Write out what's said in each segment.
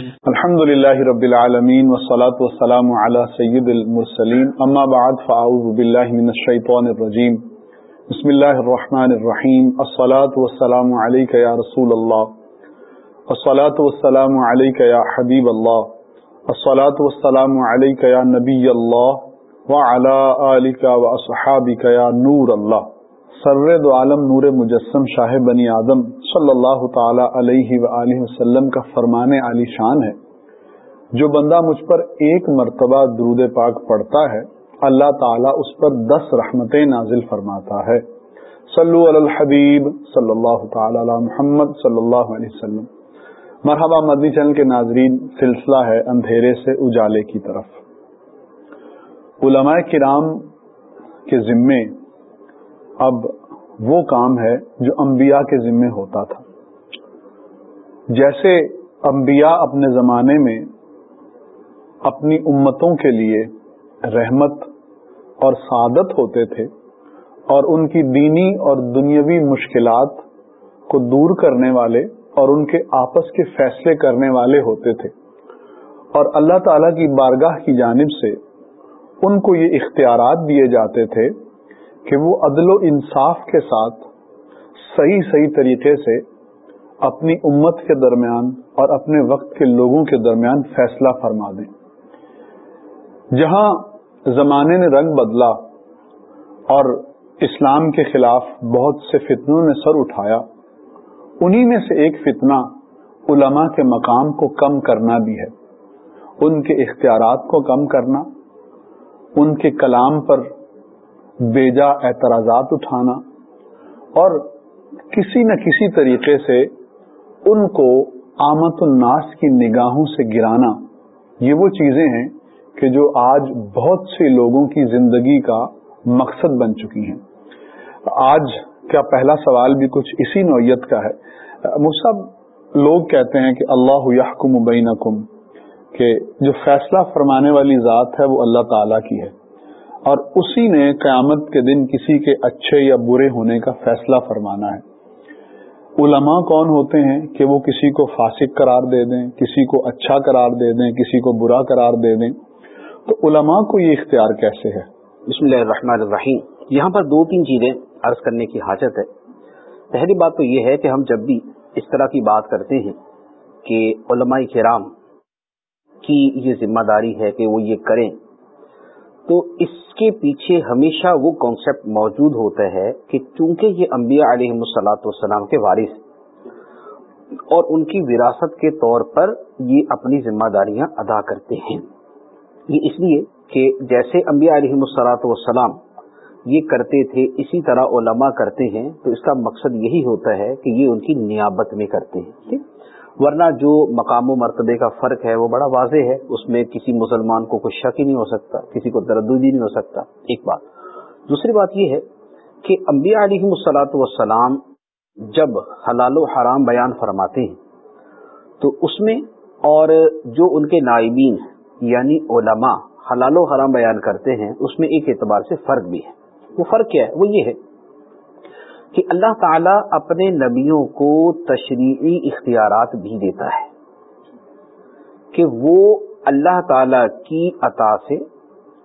الحمد لله رب العالمين والصلاة والسلام على سيد المرسلين أما بعد فأعوذ بالله من الشيطان الرجيم بسم الله الرحمن الرحيم الصلاة والسلام عليك يا رسول الله الصلاة والسلام عليك يا حبيب الله الصلاة والسلام عليك يا نبي الله وعلى آلك وأصحابك يا نور الله سر دو عالم نور مجسم شاہ بنی آدم صلی اللہ تعالی علیہ وآلہ وسلم کا فرمان علی شان ہے۔ جو بندہ مجھ پر ایک مرتبہ درود پاک پڑھتا ہے، اللہ تعالیٰ اس پر دس رحمتیں نازل فرماتا ہے۔ صلو علی الحبیب صلی اللہ تعالی علی محمد صلی اللہ علیہ وسلم۔ مرحبا مدنی چینل کے ناظرین، سلسلہ ہے اندھیرے سے اجالے کی طرف۔ علماء کرام کے ذمے اب وہ کام ہے جو انبیاء کے ذمے ہوتا تھا۔ جیسے انبیاء اپنے زمانے میں اپنی امتوں کے لیے رحمت اور سعادت ہوتے تھے اور ان کی دینی اور دنیاوی مشکلات کو دور کرنے والے اور ان کے آپس کے فیصلے کرنے والے ہوتے تھے۔ اور اللہ تعالی کی بارگاہ کی جانب سے ان کو یہ اختیارات دیے جاتے تھے کہ وہ عدل و انصاف کے ساتھ صحیح صحیح طریقے سے اپنی امت کے درمیان اور اپنے وقت کے لوگوں کے درمیان فیصلہ فرما دیں۔ جہاں زمانے نے رنگ بدلا اور اسلام کے خلاف بہت سے فتنوں نے سر اٹھایا، انہی میں سے ایک فتنہ علماء کے مقام کو کم کرنا بھی ہے۔ ان کے اختیارات کو کم کرنا، ان کے کلام پر بیجا اعتراضات اٹھانا اور کسی نہ کسی طریقے سے ان کو آمد الناس کی نگاہوں سے گرانا۔ یہ وہ چیزیں ہیں کہ جو آج بہت سے لوگوں کی زندگی کا مقصد بن چکی ہیں۔ آج کیا پہلا سوال بھی کچھ اسی نوعیت کا ہے۔ مصحب لوگ کہتے ہیں کہ اللہ یحکم بینکم، کہ جو فیصلہ فرمانے والی ذات ہے وہ اللہ تعالی کی ہے۔ اور اسی نے قیامت کے دن کسی کے اچھے یا برے ہونے کا فیصلہ فرمانا ہے۔ علماء کون ہوتے ہیں کہ وہ کسی کو فاسق قرار دے دیں، کسی کو اچھا قرار دے دیں، کسی کو برا قرار دے دیں؟ تو علماء کو یہ اختیار کیسے ہے؟ بسم اللہ الرحمن الرحیم۔ یہاں پر دو تین چیزیں عرض کرنے کی حاجت ہے۔ پہلی بات تو یہ ہے کہ ہم جب بھی اس طرح کی بات کرتے ہیں کہ علماء کرام کی یہ ذمہ داری ہے کہ وہ یہ کریں تو اس کے پیچھے ہمیشہ وہ کانسیپٹ موجود ہوتا ہے کہ چونکہ یہ انبیاء علیہ مسلاط والسلام کے وارث اور ان کی وراثت کے طور پر یہ اپنی ذمہ داریاں ادا کرتے ہیں۔ یہ اس لیے کہ جیسے انبیاء علیہ مسلاط والسلام یہ کرتے تھے، اسی طرح علماء کرتے ہیں، تو اس کا مقصد یہی ہوتا ہے کہ یہ ان کی نیابت میں کرتے ہیں۔ ٹھیک؟ ورنہ جو مقام و مرتبے کا فرق ہے وہ بڑا واضح ہے۔ اس میں کسی مسلمان کو کوئی شک ہی نہیں ہو سکتا، کسی کو تردد ہی نہیں ہو سکتا۔ ایک بات۔ دوسری بات یہ ہے کہ انبیاء علیہ السلاۃ والسلام جب حلال و حرام بیان فرماتے ہیں، تو اس میں اور جو ان کے نائبین یعنی علماء حلال و حرام بیان کرتے ہیں، اس میں ایک اعتبار سے فرق بھی ہے۔ وہ فرق کیا ہے؟ وہ یہ ہے کہ اللہ تعالی اپنے نبیوں کو تشریعی اختیارات بھی دیتا ہے کہ وہ اللہ تعالی کی عطا سے،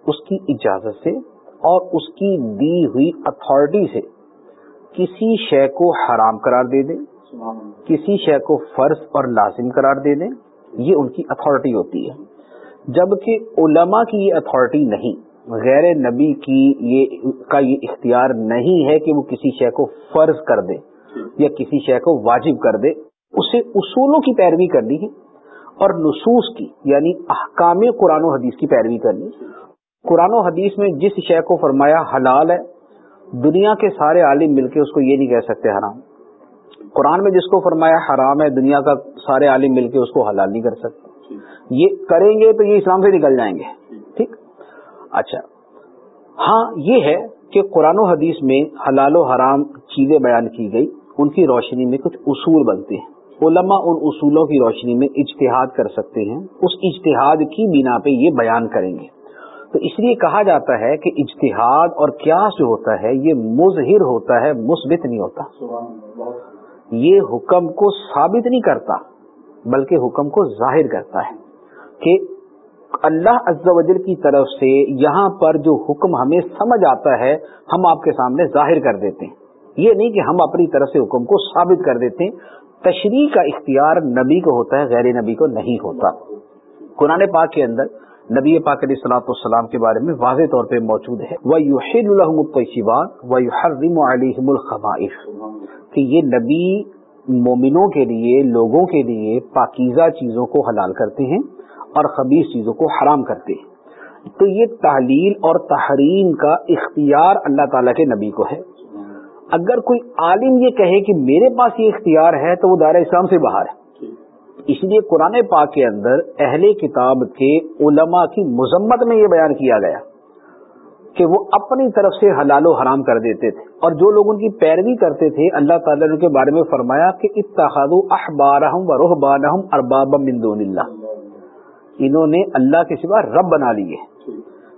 اس کی اجازت سے اور اس کی دی ہوئی اتھارٹی سے کسی شے کو حرام قرار دے دیں، کسی شے کو فرض اور لازم قرار دے دیں، یہ ان کی اتھارٹی ہوتی ہے۔ جبکہ علماء کی یہ اتھارٹی نہیں۔ غیر نبی کی یہ کا یہ اختیار نہیں ہے کہ وہ کسی شے کو فرض کر دے یا کسی شے کو واجب کر دے، اسے اصولوں کی پیروی کرنی ہے اور نصوص کی یعنی احکام قرآن و حدیث کی پیروی کرنی قرآن و حدیث میں جس شے کو فرمایا حلال ہے، دنیا کے سارے عالم مل کے اس کو یہ نہیں کہہ سکتے حرام۔ قرآن میں جس کو فرمایا حرام ہے، دنیا کا سارے عالم مل کے اس کو حلال نہیں کر سکتے۔ یہ کریں گے تو یہ اسلام سے نکل جائیں گے۔ اچھا۔ ہاں یہ ہے کہ قرآن و حدیث میں حلال و حرام چیزیں بیان کی گئی، ان کی روشنی میں کچھ اصول بنتے ہیں۔ علماء ان اصولوں کی روشنی میں اجتہاد کر سکتے ہیں، اس اجتہاد کی بنا پہ یہ بیان کریں گے۔ تو اس لیے کہا جاتا ہے کہ اجتہاد اور کیا جو ہوتا ہے، یہ مظہر ہوتا ہے، مثبت نہیں ہوتا۔ یہ حکم کو ثابت نہیں کرتا، بلکہ حکم کو ظاہر کرتا ہے کہ اللہ عز و جل کی طرف سے یہاں پر جو حکم ہمیں سمجھ آتا ہے، ہم آپ کے سامنے ظاہر کر دیتے ہیں۔ یہ نہیں کہ ہم اپنی طرف سے حکم کو ثابت کر دیتے ہیں۔ تشریح کا اختیار نبی کو ہوتا ہے، غیر نبی کو نہیں ہوتا۔ قرآن پاک کے اندر نبی پاک علیہ السلاۃ السلام کے بارے میں واضح طور پہ موجود ہے۔ کہ یہ نبی مومنوں کے لیے، لوگوں کے لیے پاکیزہ چیزوں کو حلال کرتے ہیں۔ اور خبیص چیزوں کو حرام کرتے ہیں۔ تو یہ تحلیل اور تحریم کا اختیار اللہ تعالیٰ کے نبی کو ہے۔ اگر کوئی عالم یہ کہے کہ میرے پاس یہ اختیار ہے تو وہ دائرہ اسلام سے باہر ہے۔ اس لیے قرآن پاک کے اندر اہل کتاب کے علماء کی مذمت میں یہ بیان کیا گیا کہ وہ اپنی طرف سے حلال و حرام کر دیتے تھے۔ اور جو لوگ ان کی پیروی کرتے تھے، اللہ تعالیٰ نے کے بارے میں فرمایا کہ اتحاد احبارہم و رحبانہم ارباب من دون اللہ۔ انہوں نے اللہ کے سوا رب بنا لیے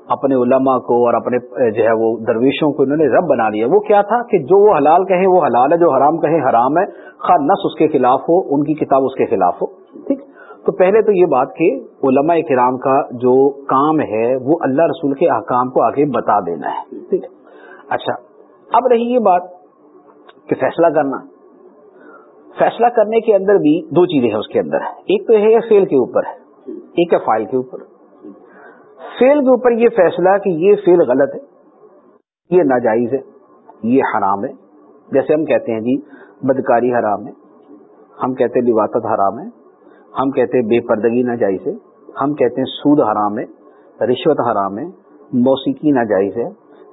اپنے علماء کو اور اپنے جو ہے وہ درویشوں کو انہوں نے رب بنا لیا۔ وہ کیا تھا کہ جو وہ حلال کہیں، وہ حلال ہے، جو حرام کہیں، حرام ہے۔ خواہ نس اس کے خلاف ہو، ان کی کتاب اس کے خلاف ہو۔ ٹھیک؟ تو پہلے تو یہ بات کہ علماء کرام کا جو کام ہے، وہ اللہ رسول کے احکام کو آگے بتا دینا ہے۔ ٹھیک؟ اچھا اب رہی یہ بات کہ فیصلہ کرنا۔ فیصلہ کرنے کے اندر بھی دو چیزیں ہیں اس کے اندر۔ ایک تو ہے فیل کے اوپر۔ ہے ایک ہے فائل کے اوپر۔ فیل کے اوپر یہ فیصلہ کہ یہ فیل غلط ہے، یہ ناجائز ہے، یہ حرام ہے۔ جیسے ہم کہتے ہیں جی بدکاری حرام ہے، ہم کہتے ہیں لواطت حرام ہے، ہم کہتے ہیں بے پردگی ناجائز ہے، ہم کہتے ہیں سود حرام ہے، رشوت حرام ہے، موسیقی ناجائز ہے،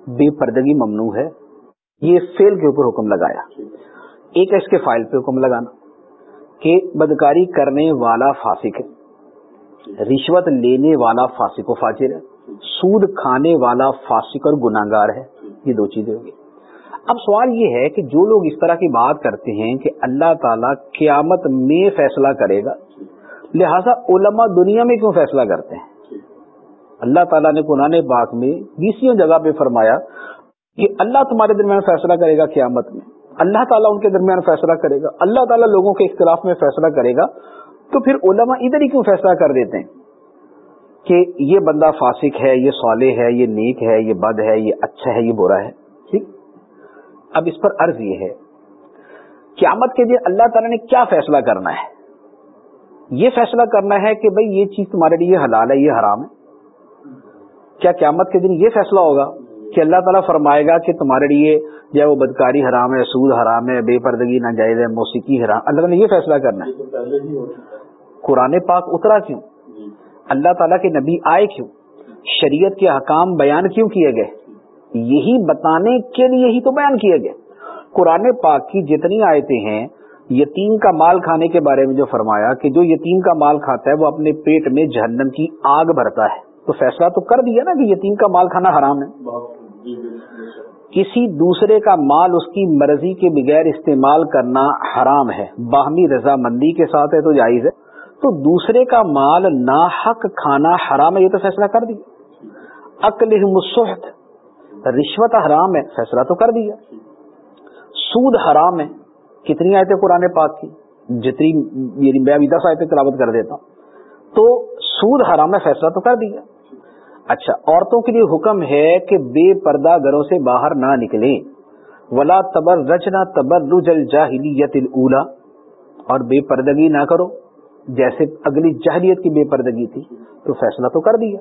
بے پردگی ممنوع ہے۔ یہ فیل کے اوپر حکم لگایا۔ ایک ہے اس کے فائل پہ حکم لگانا کہ بدکاری کرنے والا فاسق ہے۔ رشوت لینے والا فاسق و فاجر ہے، سود کھانے والا فاسق اور گناگار ہے۔ یہ دو چیزیں ہوگی اب سوال یہ ہے کہ جو لوگ اس طرح کی بات کرتے ہیں کہ اللہ تعالیٰ قیامت میں فیصلہ کرے گا، لہذا علماء دنیا میں کیوں فیصلہ کرتے ہیں؟ اللہ تعالیٰ نے قرآن پاک میں بیسوں جگہ پہ فرمایا کہ اللہ تمہارے درمیان فیصلہ کرے گا قیامت میں۔ اللہ تعالیٰ ان کے درمیان فیصلہ کرے گا۔ اللہ تعالیٰ لوگوں کے اختلاف میں فیصلہ کرے گا۔ تو پھر علماء ادھر ہی کیوں فیصلہ کر دیتے ہیں کہ یہ بندہ فاسق ہے، یہ صالح ہے، یہ نیک ہے، یہ بد ہے، یہ اچھا ہے، یہ برا ہے؟ ٹھیک؟ اب اس پر عرض یہ ہے، قیامت کے دن اللہ تعالیٰ نے کیا فیصلہ کرنا ہے؟ یہ فیصلہ کرنا ہے کہ بھائی یہ چیز تمہارے لیے حلال ہے، یہ حرام ہے۔ کیا قیامت کے دن یہ فیصلہ ہوگا کہ اللہ تعالیٰ فرمائے گا کہ تمہارے لیے جو وہ بدکاری حرام ہے، سود حرام ہے، بے پردگی، ناجائز ہے، موسیقی حرام، اللہ نے یہ فیصلہ کرنا ہے۔ قرآن پاک اترا کیوں؟ اللہ تعالیٰ کے نبی آئے کیوں؟ شریعت کے حکام بیان کیوں کیے گئے؟ یہی بتانے کے لیے ہی تو بیان کیے گئے۔ قرآن پاک کی جتنی آیتیں ہیں، یتیم کا مال کھانے کے بارے میں جو فرمایا کہ جو یتیم کا مال کھاتا ہے، وہ اپنے پیٹ میں جہنم کی آگ بھرتا ہے۔ تو فیصلہ تو کر دیا نا کہ یتیم کا مال کھانا حرام ہے۔ کسی دوسرے کا مال اس کی مرضی کے بغیر استعمال کرنا حرام ہے۔ باہمی رضامندی کے ساتھ ہے تو جائز ہے۔ تو دوسرے کا مال نا حق کھانا حرام ہے، یہ تو فیصلہ کر دیا۔ عقل مسحت رشوت حرام ہے، فیصلہ تو کر دیا۔ سود حرام ہے، کتنی آئے تھے قرآن پاک کی؟ جتنی یعنی میں ابھی دس آئے تلاوت کر دیتا ہوں۔ تو سود حرام ہے، فیصلہ تو کر دیا۔ اچھا عورتوں کے لیے حکم ہے کہ بے پردہ گھروں سے باہر نہ نکلیں۔ ولا تبر رچنا تبر رجل جاہلیت الا اور بے پردگی نہ کرو۔ جیسے اگلی جہلیت کی بے پردگی تھی، تو فیصلہ تو کر دیا۔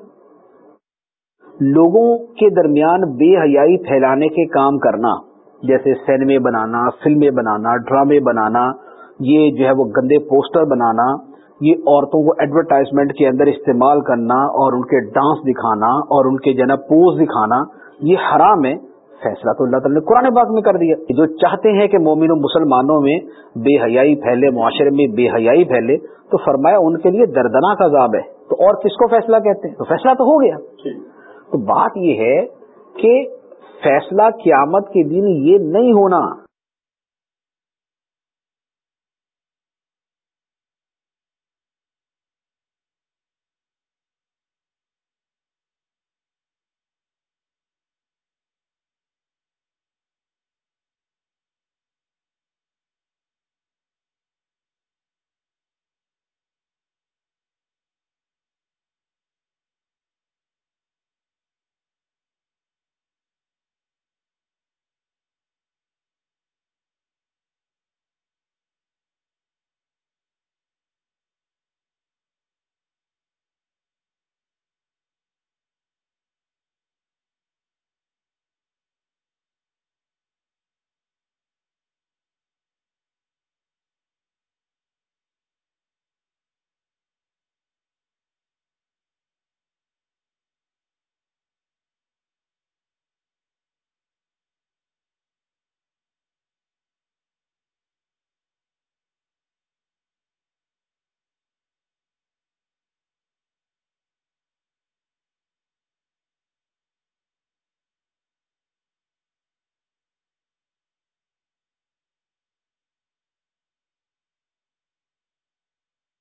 لوگوں کے درمیان بے حیائی پھیلانے کے کام کرنا، جیسے سینمے بنانا، فلمیں بنانا، ڈرامے بنانا، یہ جو ہے وہ گندے پوسٹر بنانا، یہ عورتوں کو ایڈورٹائزمنٹ کے اندر استعمال کرنا اور ان کے ڈانس دکھانا اور ان کے جنا پوز دکھانا، یہ حرام ہے۔ فیصلہ تو اللہ تعالیٰ نے قرآن پاک میں کر دیا جو چاہتے ہیں کہ مومن و مسلمانوں میں بے حیائی پھیلے معاشرے میں بے حیائی پھیلے تو فرمایا ان کے لیے دردناک عذاب ہے۔ تو اور کس کو فیصلہ کہتے ہیں؟ تو فیصلہ تو ہو گیا۔ تو بات یہ ہے کہ فیصلہ قیامت کے دن یہ نہیں ہونا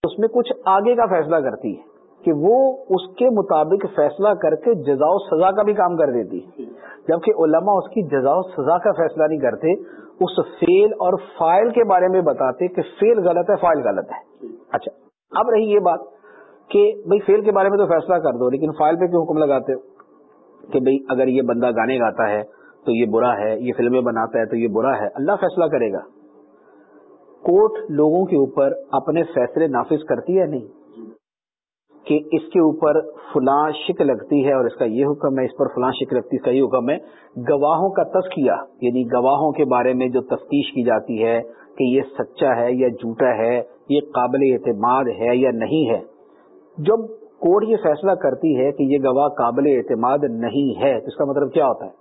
اس میں کچھ آگے کا فیصلہ کرتی ہے کہ وہ اس کے مطابق فیصلہ کر کے جزا و سزا کا بھی کام کر دیتی ہے۔ جبکہ علماء اس کی جزا و سزا کا فیصلہ نہیں کرتے، اس فیل اور فائل کے بارے میں بتاتے کہ فیل غلط ہے، فائل غلط ہے۔ اچھا اب رہی یہ بات کہ بھئی فیل کے بارے میں تو فیصلہ کر دو، لیکن فائل پہ کیوں حکم لگاتے ہو؟ کہ بھئی اگر یہ بندہ گانے گاتا ہے تو یہ برا ہے، یہ فلمیں بناتا ہے تو یہ برا ہے، اللہ فیصلہ کرے گا۔ کورٹ لوگوں کے اوپر اپنے فیصلے نافذ کرتی ہے نہیں؟ کہ اس کے اوپر فلاں شک لگتی ہے اور اس کا یہ حکم ہے، اس پر فلاں شک لگتی ہے، اس کا یہ حکم ہے۔ گواہوں کا تسکیہ یعنی گواہوں کے بارے میں جو تفتیش کی جاتی ہے کہ یہ سچا ہے یا جھوٹا ہے، یہ قابل اعتماد ہے یا نہیں ہے۔ جب کورٹ یہ فیصلہ کرتی ہے کہ یہ گواہ قابل اعتماد نہیں ہے اس کا مطلب کیا ہوتا ہے؟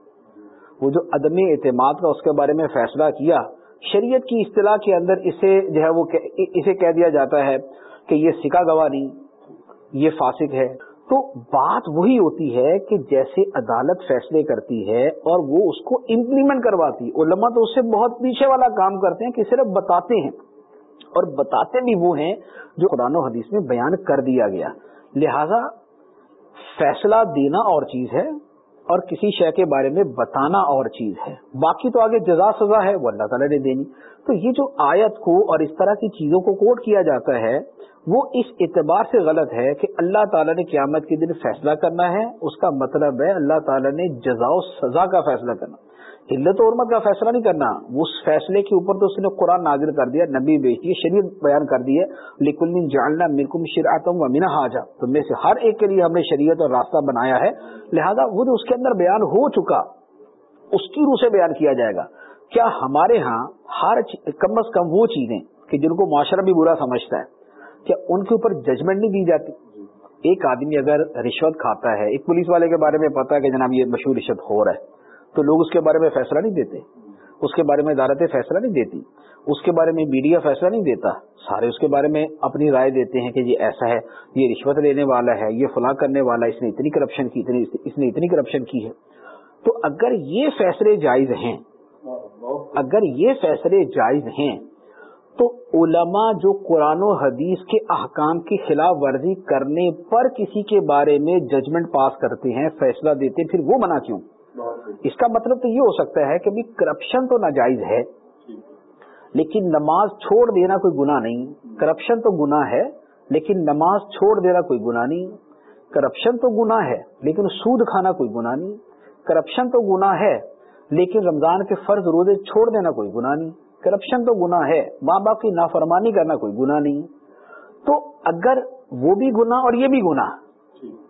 وہ جو عدم اعتماد کا اس کے بارے میں فیصلہ کیا شریعت کی اصطلاح کے اندر اسے جو ہے وہ اسے کہہ دیا جاتا ہے کہ یہ سکا گواہ نہیں، یہ فاسق ہے۔ تو بات وہی ہوتی ہے کہ جیسے عدالت فیصلے کرتی ہے اور وہ اس کو امپلیمنٹ کرواتی، علماء تو اس سے بہت پیچھے والا کام کرتے ہیں کہ صرف بتاتے ہیں۔ اور بتاتے بھی وہ ہیں جو قرآن و حدیث میں بیان کر دیا گیا۔ لہذا فیصلہ دینا اور چیز ہے۔ اور کسی شے کے بارے میں بتانا اور چیز ہے۔ باقی تو آگے جزا سزا ہے، وہ اللہ تعالیٰ نے دینی۔ تو یہ جو آیت کو اور اس طرح کی چیزوں کو کوٹ کیا جاتا ہے، وہ اس اعتبار سے غلط ہے کہ اللہ تعالیٰ نے قیامت کے دن فیصلہ کرنا ہے۔ اس کا مطلب ہے اللہ تعالیٰ نے جزا و سزا کا فیصلہ کرنا۔ علت و عرمت کا فیصلہ نہیں کرنا۔ اس فیصلے کے اوپر تو اس نے قرآن نازل کر دیا، نبی بیچ دیے شریعت بیان کر دی ہے۔ لیکن جاننا ملکم شرعتم و مینا حاجہ تو میں سے ہر ایک کے لیے ہم نے شریعت اور راستہ بنایا ہے۔ لہذا وہ جو اس کے اندر بیان ہو چکا۔ اس کی روح سے بیان کیا جائے گا۔ کیا ہمارے ہاں ہر کم از کم وہ چیزیں کہ جن کو معاشرہ بھی برا سمجھتا ہے، کیا ان کے اوپر ججمنٹ نہیں دی جاتی؟ ایک آدمی اگر رشوت کھاتا ہے، ایک پولیس والے کے بارے میں پتا ہے کہ جناب یہ مشہور رشوت ہو رہا ہے۔ تو لوگ اس کے بارے میں فیصلہ نہیں دیتے۔ اس کے بارے میں عدالتیں فیصلہ نہیں دیتی۔ اس کے بارے میں میڈیا فیصلہ نہیں دیتا۔ سارے اس کے بارے میں اپنی رائے دیتے ہیں کہ یہ ایسا ہے، یہ رشوت لینے والا ہے، یہ فلاں کرنے والا ہے اس نے اتنی کرپشن کی، اتنی اس نے اتنی کرپشن کی ہے۔ تو اگر یہ فیصلے جائز ہیں، اگر یہ فیصلے جائز ہیں، تو علماء جو قرآن و حدیث کے احکام کی خلاف ورزی کرنے پر کسی کے بارے میں ججمنٹ پاس کرتے ہیں، فیصلہ دیتے ہیں، پھر وہ بنا کیوں؟ اس کا مطلب تو یہ ہو سکتا ہے کہ کرپشن تو ناجائز ہے، لیکن نماز چھوڑ دینا کوئی گنا نہیں۔ کرپشن تو گنا ہے، لیکن نماز چھوڑ دینا کوئی گنا نہیں۔ کرپشن تو گنا ہے، لیکن سود کھانا کوئی گنا نہیں۔ کرپشن تو گنا ہے، لیکن رمضان کے فرض روزے چھوڑ دینا کوئی گنا نہیں۔ کرپشن تو گنا ہے، ماں باپ کی نافرمانی کرنا کوئی گنا نہیں۔ تو اگر وہ بھی گنا اور یہ بھی گنا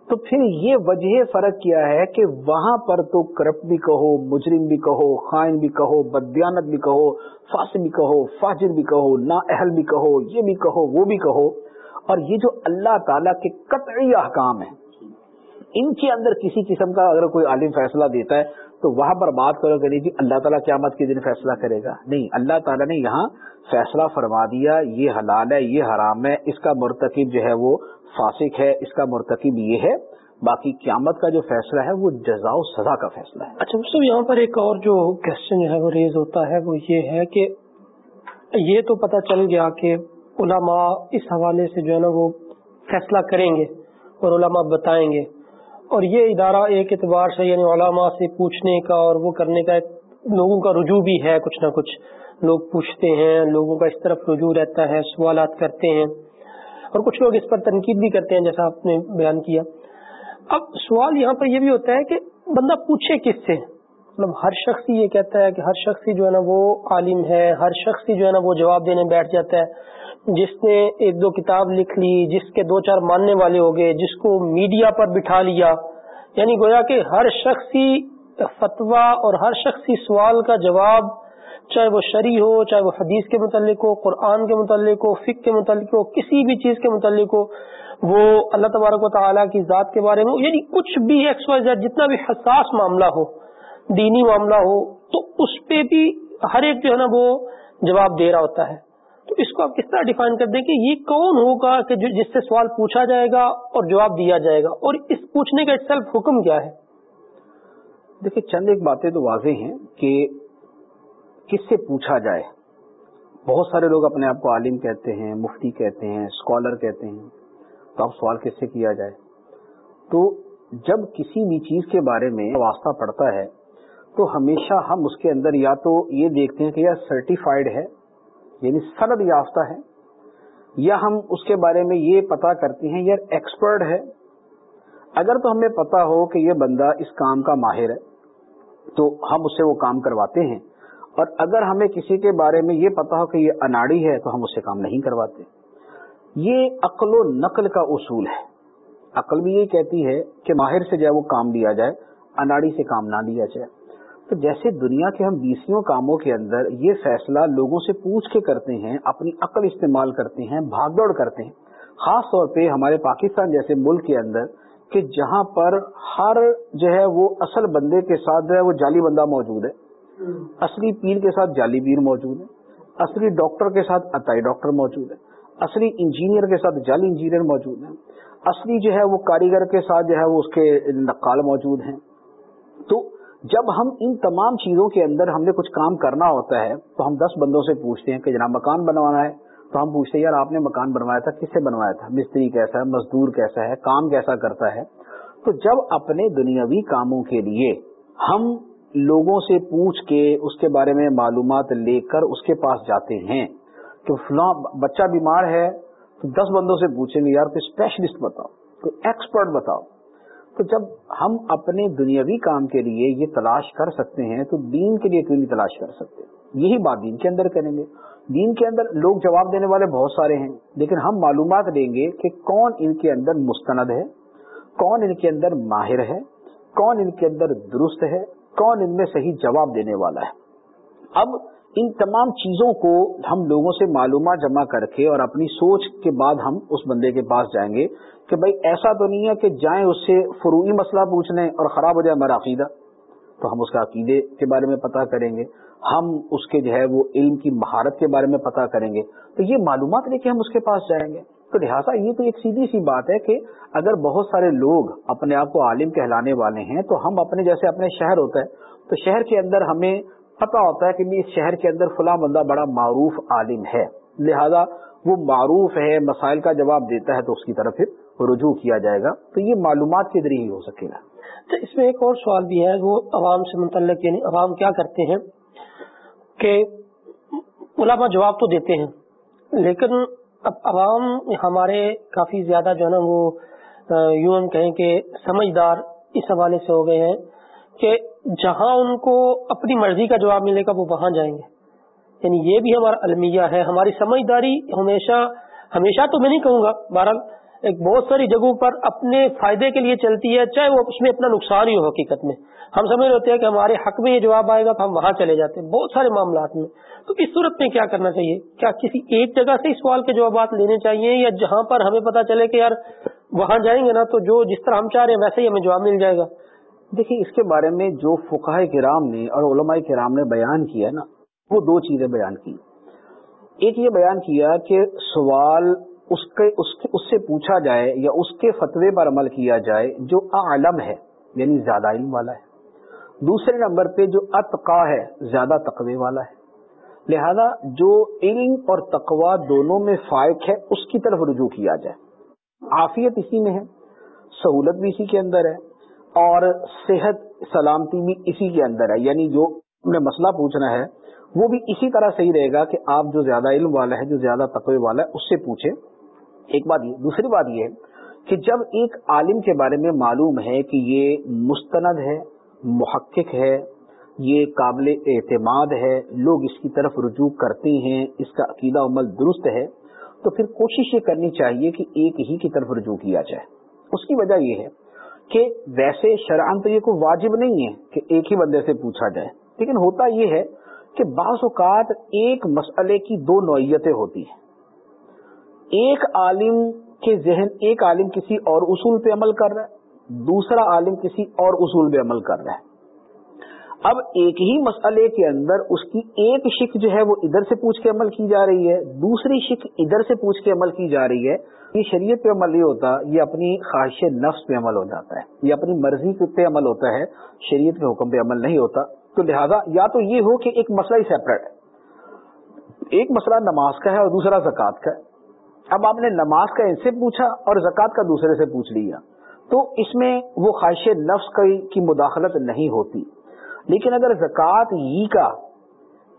تو پھر یہ وجہ فرق کیا ہے کہ وہاں پر تو کرپٹ بھی کہو، مجرم بھی کہو، خائن بھی کہو بدیانت بھی کہو، فاسق بھی کہو، فاجر بھی کہو، نا اہل بھی کہو، یہ بھی کہو، وہ بھی کہو۔ اور یہ جو اللہ تعالی کے قطعی احکام ہیں ان کے اندر کسی قسم کا اگر کوئی عالم فیصلہ دیتا ہے، تو وہاں پر بات کرو کہ نہیں جی اللہ تعالیٰ قیامت کے دن فیصلہ کرے گا۔ نہیں، اللہ تعالیٰ نے یہاں فیصلہ فرما دیا، یہ حلال ہے، یہ حرام ہے، اس کا مرتکب جو ہے وہ فاسق ہے، اس کا مرتکب یہ ہے۔ باقی قیامت کا جو فیصلہ ہے، وہ جزا و سزا کا فیصلہ ہے۔ اچھا مجھے یہاں پر ایک اور جو کوشچن جو ہے وہ ریز ہوتا ہے، وہ یہ ہے کہ یہ تو پتہ چل گیا کہ علماء اس حوالے سے جو ہے نا وہ فیصلہ کریں گے اور علماء بتائیں گے۔ اور یہ ادارہ ایک اعتبار سے یعنی علماء سے پوچھنے کا اور وہ کرنے کا ایک لوگوں کا رجوع بھی ہے کچھ نہ کچھ۔ لوگ پوچھتے ہیں، لوگوں کا اس طرف رجوع رہتا ہے، سوالات کرتے ہیں۔ اور کچھ لوگ اس پر تنقید بھی کرتے ہیں جیسا آپ نے بیان کیا۔ اب سوال یہاں پر یہ بھی ہوتا ہے کہ بندہ پوچھے کس سے؟ مطلب ہر شخص یہ کہتا ہے کہ ہر شخص جو ہے نا وہ عالم ہے، ہر شخص جو ہے نا وہ جواب دینے بیٹھ جاتا ہے۔ جس نے ایک دو کتاب لکھ لی، جس کے دو چار ماننے والے ہو گئے، جس کو میڈیا پر بٹھا لیا۔ یعنی گویا کہ ہر شخصی فتوا اور ہر شخصی سوال کا جواب، چاہے وہ شرع ہو، چاہے وہ حدیث کے متعلق ہو، قرآن کے متعلق ہو فک کے متعلق ہو، کسی بھی چیز کے متعلق ہو، وہ اللہ تبارک و تعالیٰ کی ذات کے بارے میں یعنی کچھ بھی ایکس وائی زیڈ، جتنا بھی حساس معاملہ ہو، دینی معاملہ ہو، تو اس پہ بھی ہر ایک جو ہے نا وہ جواب دے رہا ہوتا ہے۔ تو اس کو آپ کس طرح ڈیفائن کر دیں کہ یہ کون ہوگا کہ جس سے سوال پوچھا جائے گا اور جواب دیا جائے گا؟ اور اس پوچھنے کا سیلف حکم کیا ہے؟ دیکھیے، چند ایک باتیں تو واضح ہیں کہ کس سے پوچھا جائے؟ بہت سارے لوگ اپنے آپ کو عالم کہتے ہیں، مفتی کہتے ہیں اسکالر کہتے ہیں، تو اب سوال کس سے کیا جائے؟ تو جب کسی بھی چیز کے بارے میں واسطہ پڑتا ہے، تو ہمیشہ ہم اس کے اندر یا تو یہ دیکھتے ہیں کہ یا سرٹیفائڈ ہے یعنی سند یافتہ ہے یا ہم اس کے بارے میں یہ پتا کرتے ہیں یار ایکسپرٹ ہے۔ اگر تو ہمیں پتا ہو کہ یہ بندہ اس کام کا ماہر ہے، تو ہم اس سے وہ کام کرواتے ہیں۔ اور اگر ہمیں کسی کے بارے میں یہ پتا ہو کہ یہ اناڑی ہے، تو ہم اس سے کام نہیں کرواتے۔ یہ عقل و نقل کا اصول ہے۔ عقل بھی یہ کہتی ہے کہ ماہر سے جو ہے وہ کام لیا جائے، اناڑی سے کام نہ لیا جائے۔ تو جیسے دنیا کے ہم بیسوں کاموں کے اندر یہ فیصلہ لوگوں سے پوچھ کے کرتے ہیں، اپنی عقل استعمال کرتے ہیں، بھاگ دوڑ کرتے ہیں۔ خاص طور پہ ہمارے پاکستان جیسے ملک کے اندر کہ جہاں پر ہر جو ہے وہ اصل بندے کے ساتھ جو ہے وہ جعلی بندہ موجود ہے۔ اصلی پیر کے ساتھ جعلی پیر موجود ہے۔ اصلی ڈاکٹر کے ساتھ عطائی ڈاکٹر موجود ہے۔ اصلی انجینئر کے ساتھ جعلی انجینئر موجود ہے اصلی جو ہے وہ کاریگر کے ساتھ جو ہے وہ اس کے نقال موجود ہیں۔ تو جب ہم ان تمام چیزوں کے اندر ہم نے کچھ کام کرنا ہوتا ہے، تو ہم دس بندوں سے پوچھتے ہیں کہ جناب مکان بنوانا ہے۔ تو ہم پوچھتے ہیں، یار آپ نے مکان بنوایا تھا، کس سے بنوایا تھا؟ مستری کیسا ہے؟ مزدور کیسا ہے؟ کام کیسا کرتا ہے؟ تو جب اپنے دنیاوی کاموں کے لیے ہم لوگوں سے پوچھ کے اس کے بارے میں معلومات لے کر اس کے پاس جاتے ہیں کہ فلاں بچہ بیمار ہے، تو دس بندوں سے پوچھیں گے، یار کوئی اسپیشلسٹ بتاؤ، کوئی ایکسپرٹ بتاؤ؟ تو جب ہم اپنے دنیاوی کام کے لیے یہ تلاش کر سکتے ہیں، تو دین کے لیے کیوں نہیں تلاش کر سکتے؟ یہی بات دین کے اندر کریں گے۔ دین کے اندر لوگ جواب دینے والے بہت سارے ہیں، لیکن ہم معلومات دیں گے کہ کون ان کے اندر مستند ہے، کون ان کے اندر ماہر ہے، کون ان کے اندر درست ہے، کون ان میں صحیح جواب دینے والا ہے۔ اب ان تمام چیزوں کو ہم لوگوں سے معلومات جمع کر کے اور اپنی سوچ کے بعد ہم اس بندے کے پاس جائیں گے کہ بھائی ایسا تو نہیں ہے کہ جائیں اس سے فروئی مسئلہ پوچھنے اور خراب ہو جائے ہمارا عقیدہ۔ تو ہم اس کا عقیدے کے بارے میں پتا کریں گے۔ ہم اس کے جو ہے وہ علم کی مہارت کے بارے میں پتا کریں گے۔ تو یہ معلومات لے کے ہم اس کے پاس جائیں گے۔ تو لہٰذا یہ تو ایک سیدھی سی بات ہے کہ اگر بہت سارے لوگ اپنے آپ کو عالم کہلانے والے ہیں تو ہم اپنے جیسے اپنے شہر ہوتا ہے تو شہر کے اندر ہمیں پتا ہوتا ہے کہ اس شہر کے اندر فلاں بندہ بڑا معروف عالم ہے۔ لہذا وہ معروف ہے، مسائل کا جواب دیتا ہے تو اس کی طرف پھر رجوع کیا جائے گا۔ تو یہ معلومات کے ذریعے ہی ہو سکے گا۔ تو اس میں ایک اور سوال بھی ہے، وہ عوام سے متعلق یعنی عوام کیا کرتے ہیں کہ علماء جواب تو دیتے ہیں، لیکن اب عوام ہمارے کافی زیادہ جو ہے نا وہ یوں ہم کہیں کہ سمجھدار اس حوالے سے ہو گئے ہیں۔ کہ جہاں ان کو اپنی مرضی کا جواب ملے گا وہ وہاں جائیں گے۔ یعنی یہ بھی ہمارا المیہ ہے۔ ہماری سمجھداری ہمیشہ ہمیشہ تو میں نہیں کہوں گا، بہرحال ایک بہت ساری جگہوں پر اپنے فائدے کے لیے چلتی ہے، چاہے وہ اس میں اپنا نقصان ہی ہو حقیقت میں۔ ہم سمجھ رہے ہیں کہ ہمارے حق میں یہ جواب آئے گا تو ہم وہاں چلے جاتے ہیں۔ بہت سارے معاملات میں۔ تو اس صورت میں کیا کرنا چاہیے؟ کیا کسی ایک جگہ سے اس سوال کے جوابات لینے چاہیے یا جہاں پر ہمیں پتا چلے کہ یار وہاں جائیں گے نا تو جو جس طرح ہم چاہ رہے ہیں ویسے ہی ہمیں جواب مل جائے گا۔ دیکھیے اس کے بارے میں جو فقہ کرام نے اور علماء کرام نے بیان کیا نا وہ دو چیزیں بیان کی۔ ایک یہ بیان کیا کہ سوال اس کے اس, کے اس سے پوچھا جائے یا اس کے فتوے پر عمل کیا جائے جو عالم ہے یعنی زیادہ علم والا ہے۔ دوسرے نمبر پہ جو اتقا ہے زیادہ تقوی والا ہے۔ لہذا جو علم اور تقوا دونوں میں فائق ہے اس کی طرف رجوع کیا جائے۔ عافیت اسی میں ہے سہولت بھی اسی کے اندر ہے۔ اور صحت سلامتی بھی اسی کے اندر ہے۔ یعنی جو نے مسئلہ پوچھنا ہے، وہ بھی اسی طرح صحیح رہے گا کہ آپ جو زیادہ علم والا ہے، جو زیادہ تقوی والا ہے، اس سے پوچھیں۔ ایک بات یہ، دوسری بات یہ کہ جب ایک عالم کے بارے میں معلوم ہے کہ یہ مستند ہے، محقق ہے، یہ قابل اعتماد ہے، لوگ اس کی طرف رجوع کرتے ہیں، اس کا عقیدہ عمل درست ہے، تو پھر کوشش یہ کرنی چاہیے کہ ایک ہی کی طرف رجوع کیا جائے۔ اس کی وجہ یہ ہے کہ ویسے شرعن تو یہ کوئی واجب نہیں ہے کہ ایک ہی بندے سے پوچھا جائے، لیکن ہوتا یہ ہے کہ بعض اوقات ایک مسئلے کی دو نوعیتیں ہوتی ہیں۔ ایک عالم کے ذہن ایک عالم کسی اور اصول پہ عمل کر رہا ہے، دوسرا عالم کسی اور اصول پہ عمل کر رہا ہے۔ اب ایک ہی مسئلے کے اندر اس کی ایک شک جو ہے وہ ادھر سے پوچھ کے عمل کی جا رہی ہے، دوسری شک ادھر سے پوچھ کے عمل کی جا رہی ہے۔ یہ شریعت پہ عمل نہیں ہوتا، یہ اپنی خواہش نفس پہ عمل ہو جاتا ہے۔ یہ اپنی مرضی پہ عمل ہوتا ہے، شریعت کے حکم پہ عمل نہیں ہوتا۔ تو لہذا یا تو یہ ہو کہ ایک مسئلہ ہی سیپریٹ ہے۔ ایک مسئلہ نماز کا ہے اور دوسرا زکوٰۃ کا ہے۔ اب آپ نے نماز کا ان سے پوچھا اور زکوٰۃ کا دوسرے سے پوچھ لیا۔ تو اس میں وہ خواہش نفس کی مداخلت نہیں ہوتی۔ لیکن اگر زکوٰۃ ہی کا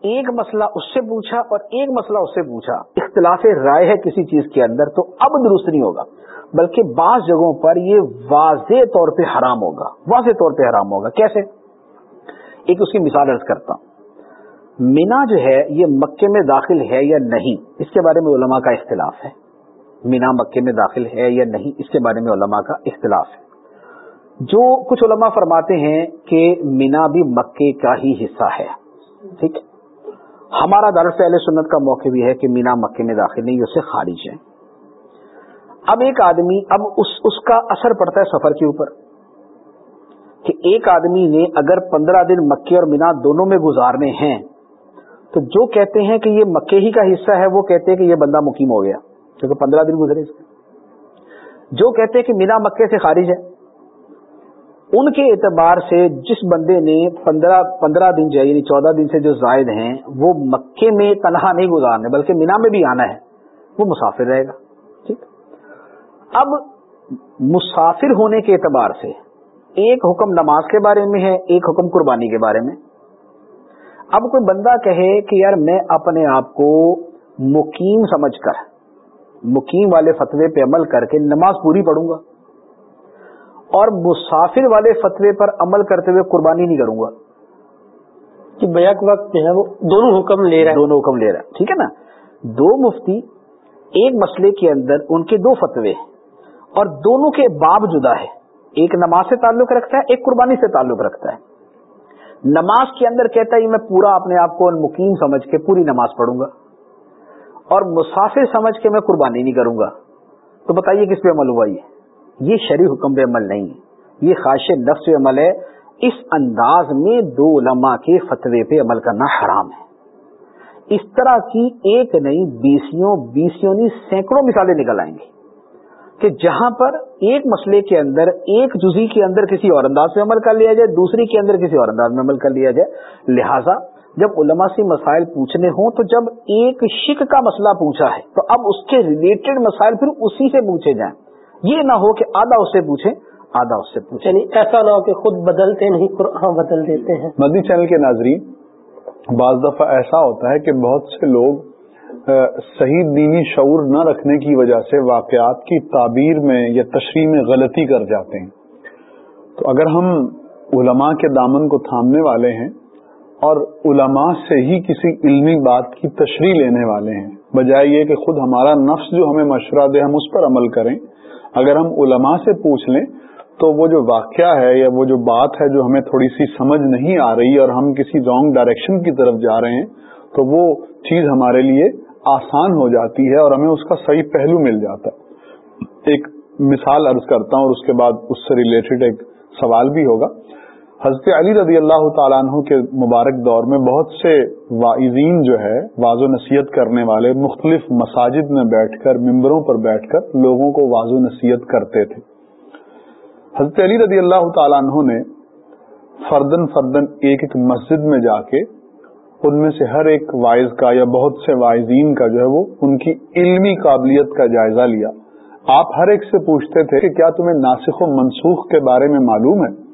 ایک مسئلہ اس سے پوچھا اور ایک مسئلہ اس سے پوچھا۔ اختلاف رائے ہے کسی چیز کے اندر تو اب درست نہیں ہوگا، بلکہ بعض جگہوں پر یہ واضح طور پہ حرام ہوگا۔ واضح طور پہ حرام ہوگا۔ کیسے؟ ایک اس کی مثال ارض کرتا ہوں۔ مینا جو ہے، یہ مکے میں داخل ہے یا نہیں؟ اس کے بارے میں علماء کا اختلاف ہے۔ مینا مکے میں داخل ہے یا نہیں؟ اس کے بارے میں علماء کا اختلاف ہے۔ جو کچھ علماء فرماتے ہیں کہ مینا بھی مکے کا ہی حصہ ہے۔ ٹھیک ہمارا دارالف علیہ سنت کا موقع بھی ہے کہ مینا مکے میں داخل نہیں اسے خارج ہے اب ایک آدمی، اب اس اس کا اثر پڑتا ہے سفر کے اوپر کہ ایک آدمی نے اگر پندرہ دن مکے اور مینا دونوں میں گزارنے ہیں تو جو کہتے ہیں کہ یہ مکے ہی کا حصہ ہے، وہ کہتے ہیں کہ یہ بندہ مقیم ہو گیا، کیونکہ پندرہ دن گزرے اس جو کہتے ہیں کہ مینا مکے سے خارج ہے ان کے اعتبار سے جس بندے نے پندرہ پندرہ دن جو یعنی چودہ دن سے جو زائد ہیں، وہ مکے میں تنہا نہیں گزارنے، بلکہ مینا میں بھی آنا ہے، وہ مسافر رہے گا۔ ٹھیک۔ اب مسافر ہونے کے اعتبار سے ایک حکم نماز کے بارے میں ہے، ایک حکم قربانی کے بارے میں۔ اب کوئی بندہ کہے کہ یار میں اپنے آپ کو مقیم سمجھ کر، مقیم والے فتوے پہ عمل کر کے نماز پوری پڑھوں گا۔ اور مسافر والے فتوے پر عمل کرتے ہوئے قربانی نہیں کروں گا۔ کہ بیک وقت جو ہے وہ دونوں حکم لے رہا ہے۔ دونوں حکم لے رہا ہے۔ ٹھیک ہے نا؟ دو مفتی ایک مسئلے کے اندر ان کے دو فتوے اور دونوں کے باب جدا ہے ایک نماز سے تعلق رکھتا ہے ایک قربانی سے تعلق رکھتا ہے۔ نماز کے اندر کہتا ہے میں پورا اپنے آپ کو مقیم سمجھ کے پوری نماز پڑھوں گا اور مسافر سمجھ کے میں قربانی نہیں کروں گا۔ تو بتائیے کس پہ عمل ہوا یہ؟ یہ شریح حکم پہ عمل نہیں ہے۔ یہ خواہش نفس پہ عمل ہے۔ اس انداز میں دو علماء کے فتوے پہ عمل کرنا حرام ہے۔ اس طرح کی ایک نہیں بیسوں بیسوں نہیں، سینکڑوں مثالیں نکل آئیں گی کہ جہاں پر ایک مسئلے کے اندر، ایک جزی کے اندر کسی اور انداز میں عمل کر لیا جائے، دوسری کے اندر کسی اور انداز میں عمل کر لیا جائے۔ لہٰذا جب علماء سے مسائل پوچھنے ہوں تو جب ایک شک کا مسئلہ پوچھا ہے تو اب اس کے ریلیٹڈ مسائل پھر اسی سے پوچھے جائیں۔ یہ نہ ہو کہ آدھا اس سے پوچھے آدھا اس سے پوچھے یعنی ایسا نہ ہو کہ خود بدلتے نہیں قرآن بدل دیتے ہیں۔ مدی چینل کے ناظرین بعض دفعہ ایسا ہوتا ہے کہ بہت سے لوگ صحیح دینی شعور نہ رکھنے کی وجہ سے واقعات کی تعبیر میں یا تشریح میں غلطی کر جاتے ہیں۔ تو اگر ہم علماء کے دامن کو تھامنے والے ہیں اور علماء سے ہی کسی علمی بات کی تشریح لینے والے ہیں بجائے یہ کہ خود ہمارا نفس جو ہمیں مشورہ دے ہم اس پر عمل کریں اگر ہم علماء سے پوچھ لیں تو وہ جو واقعہ ہے یا وہ جو بات ہے جو ہمیں تھوڑی سی سمجھ نہیں آ رہی اور ہم کسی رانگ ڈائریکشن کی طرف جا رہے ہیں، تو وہ چیز ہمارے لیے آسان ہو جاتی ہے اور ہمیں اس کا صحیح پہلو مل جاتا ہے۔ ایک مثال عرض کرتا ہوں اور اس کے بعد اس سے ریلیٹڈ ایک سوال بھی ہوگا۔ حضرت علی رضی اللہ تعالیٰ عنہ کے مبارک دور میں بہت سے واعظین جو ہے واض و نصیحت کرنے والے مختلف مساجد میں بیٹھ کر، ممبروں پر بیٹھ کر لوگوں کو واض و نصیحت کرتے تھے۔ حضرت علی رضی اللہ تعالیٰ عنہ نے فردن فردن ایک ایک مسجد میں جا کے ان میں سے ہر ایک وائز کا یا بہت سے وائزین کا جو ہے وہ ان کی علمی قابلیت کا جائزہ لیا۔ آپ ہر ایک سے پوچھتے تھے کہ کیا تمہیں ناسخ و منسوخ کے بارے میں معلوم ہے؟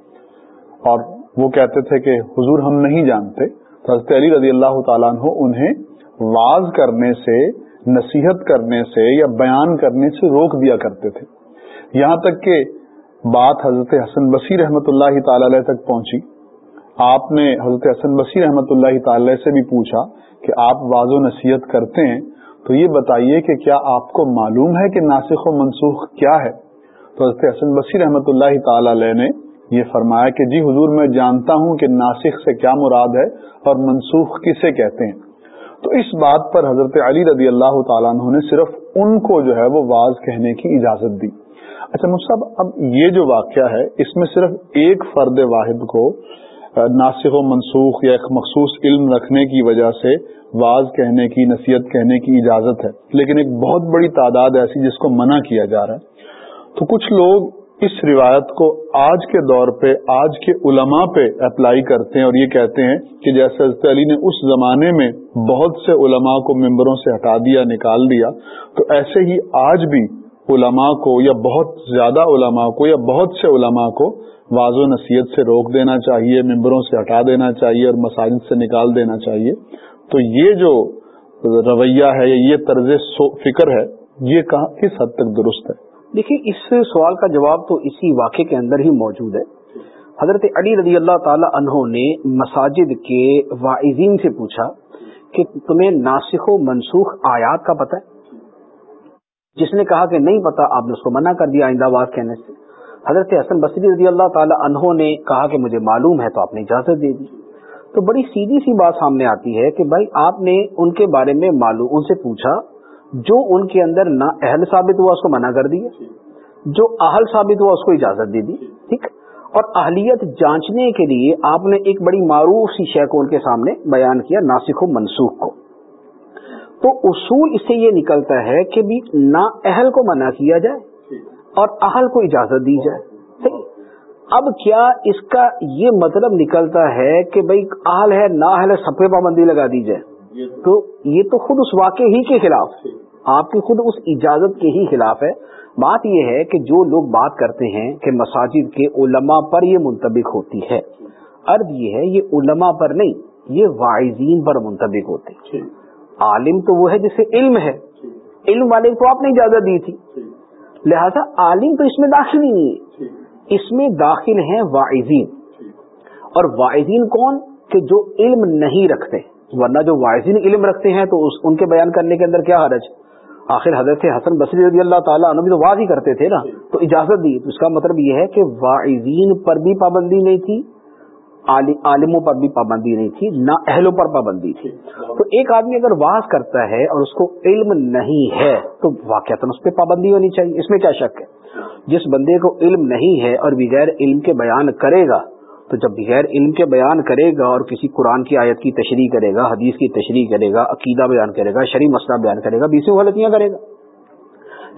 اور وہ کہتے تھے کہ حضور ہم نہیں جانتے حضرت علی رضی اللہ تعالیٰ عنہ انہیں واز کرنے سے، نصیحت کرنے سے یا بیان کرنے سے روک دیا کرتے تھے۔ یہاں تک کہ بات حضرت حسن بصیر رحمۃ اللہ تعالی علیہ تک پہنچی۔ آپ نے حضرت حسن بصیر رحمۃ اللہ تعالی سے بھی پوچھا کہ آپ واض و نصیحت کرتے ہیں، تو یہ بتائیے کہ کیا آپ کو معلوم ہے کہ ناسخ و منسوخ کیا ہے؟ تو حضرت حسن بصیر رحمۃ اللہ تعالی علیہ نے یہ فرمایا کہ جی حضور میں جانتا ہوں کہ ناسخ سے کیا مراد ہے اور منسوخ کسے کہتے ہیں۔ تو اس بات پر حضرت علی رضی اللہ تعالیٰ عنہ نے صرف ان کو جو ہے وہ واز کہنے کی اجازت دی۔ اچھا مصحب اب یہ جو واقعہ ہے، اس میں صرف ایک فرد واحد کو ناسخ و منسوخ یا ایک مخصوص علم رکھنے کی وجہ سے واز کہنے کی، نصیحت کہنے کی اجازت ہے۔ لیکن ایک بہت بڑی تعداد ایسی جس کو منع کیا جا رہا ہے۔ تو کچھ لوگ اس روایت کو آج کے دور پہ، آج کے علماء پہ اپلائی کرتے ہیں اور یہ کہتے ہیں کہ جیسے حضرت علی نے اس زمانے میں بہت سے علماء کو ممبروں سے ہٹا دیا، نکال دیا، تو ایسے ہی آج بھی علماء کو یا بہت زیادہ علماء کو یا بہت سے علماء کو واض و نصیحت سے روک دینا چاہیے، ممبروں سے ہٹا دینا چاہیے اور مساجد سے نکال دینا چاہیے۔ تو یہ جو رویہ ہے یا یہ طرز فکر ہے، یہ کہاں، کس حد تک درست ہے؟ دیکھیے اس سوال کا جواب تو اسی واقعے کے اندر ہی موجود ہے۔ حضرت علی رضی اللہ تعالی عنہ نے مساجد کے واعظین سے پوچھا کہ تمہیں ناسخ و منسوخ آیات کا پتہ ہے؟ جس نے کہا کہ نہیں پتا آپ نے اس کو منع کر دیا آئندہ آباد کہنے سے۔ حضرت حسن بصری رضی اللہ تعالی عنہ نے کہا کہ مجھے معلوم ہے تو آپ نے اجازت دے دی۔ تو بڑی سیدھی سی بات سامنے آتی ہے کہ بھائی، آپ نے ان کے بارے میں معلوم، ان سے پوچھا جو ان کے اندر نہ اہل ثابت ہوا اس کو منع کر دیا جو اہل ثابت ہوا اس کو اجازت دے دی ٹھیک؟ اور اہلیت جانچنے کے لیے آپ نے ایک بڑی معروف سی شے کو ان کے سامنے بیان کیا ناسک و منسوخ کو۔ تو اصول اس سے یہ نکلتا ہے کہ بھی نہ اہل کو منع کیا جائے اور اہل کو اجازت دی جائے۔ اب کیا اس کا یہ مطلب نکلتا ہے کہ بھائی اہل ہے نہ اہل سب پہ پابندی لگا دی جائے؟ تو یہ تو خود اس واقع ہی کے خلاف۔ آپ کی خود اس اجازت کے ہی خلاف ہے۔ بات یہ ہے کہ جو لوگ بات کرتے ہیں کہ مساجد کے علماء پر یہ منطبق ہوتی ہے۔ ارد یہ ہے یہ علماء پر نہیں یہ واعظین پر منطبق ہوتے عالم تو وہ ہے جسے علم ہے۔ علم والے کو آپ نے اجازت دی تھی۔ لہذا عالم تو اس میں داخل ہی نہیں ہے۔ اس میں داخل ہیں واعظین۔ اور واعظین کون؟ کہ جو علم نہیں رکھتے۔ ورنہ جو واعظین علم رکھتے ہیں تو ان کے بیان کرنے کے اندر کیا حرج؟ آخر حضرت حسن بصری رضی اللہ تعالیٰ عنہ بھی تو واضح کرتے تھے نا، تو اجازت دی۔ تو اس کا مطلب یہ ہے کہ واعظین پر بھی پابندی نہیں تھی عالموں پر بھی پابندی نہیں تھی، نہ اہلوں پر پابندی تھی۔ تو ایک آدمی اگر واز کرتا ہے اور اس کو علم نہیں ہے، تو واقع اس پہ پابندی ہونی چاہیے۔ اس میں کیا شک ہے؟ جس بندے کو علم نہیں ہے اور بغیر علم کے بیان کرے گا تو جب بغیر علم کے بیان کرے گا اور کسی قرآن کی آیت کی تشریح کرے گا، حدیث کی تشریح کرے گا، عقیدہ بیان کرے گا شرع مسئلہ بیان کرے گا، بیسوں غلطیاں کرے گا۔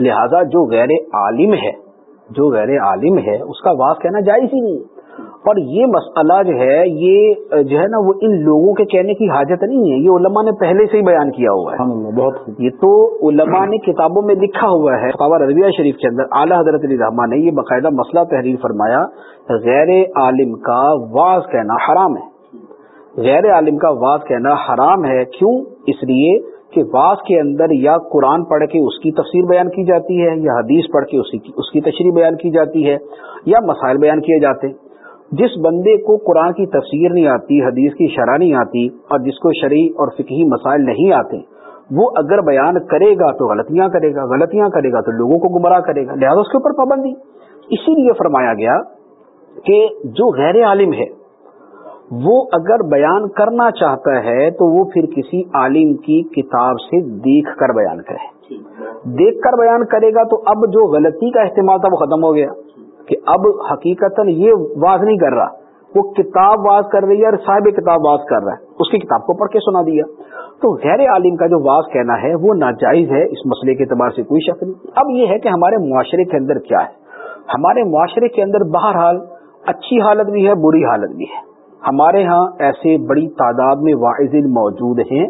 لہذا جو غیر عالم ہے، جو غیر عالم ہے، اس کا واس کہنا جائز ہی نہیں اور یہ مسئلہ جو ہے یہ جو ہے نا وہ ان لوگوں کے کہنے کی حاجت نہیں ہے۔ یہ علماء نے پہلے سے ہی بیان کیا ہوا ہے۔ بہت یہ تو علماء نے کتابوں میں لکھا ہوا ہے۔ رضویہ شریف کے اندر اعلیٰ حضرت علی رحمان نے یہ باقاعدہ مسئلہ تحریر فرمایا غیر عالم کا واز کہنا حرام ہے۔ غیر عالم کا واز کہنا حرام ہے۔ کیوں؟ اس لیے کہ واز کے اندر یا قرآن پڑھ کے اس کی تفسیر بیان کی جاتی ہے یا حدیث پڑھ کے اس کی تشریح بیان کی جاتی ہے یا مسائل بیان کیے جاتے۔ ہیں جس بندے کو قرآن کی تفسیر نہیں آتی حدیث کی شرح نہیں آتی اور جس کو شرعی اور فقہی مسائل نہیں آتے وہ اگر بیان کرے گا تو غلطیاں کرے گا غلطیاں کرے گا تو لوگوں کو گمراہ کرے گا۔ لہٰذا اس کے اوپر پابندی۔ اسی لیے فرمایا گیا کہ جو غیر عالم ہے وہ اگر بیان کرنا چاہتا ہے تو وہ پھر کسی عالم کی کتاب سے دیکھ کر بیان کرے۔ دیکھ کر بیان کرے گا تو اب جو غلطی کا استعمال تھا وہ ختم ہو گیا۔ کہ اب حقیقت یہ واز نہیں کر رہا۔ وہ کتاب واز کر رہی ہے اور صاحب کتاب واز کر رہا ہے۔ اس کی کتاب کو پڑھ کے سنا دیا۔ تو غیر عالم کا جو واز کہنا ہے وہ ناجائز ہے، اس مسئلے کے اعتبار سے کوئی شک نہیں۔ اب یہ ہے کہ ہمارے معاشرے کے اندر کیا ہے۔ ہمارے معاشرے کے اندر بہرحال اچھی حالت بھی ہے، بری حالت بھی ہے۔ ہمارے ہاں ایسے بڑی تعداد میں واعظ موجود ہیں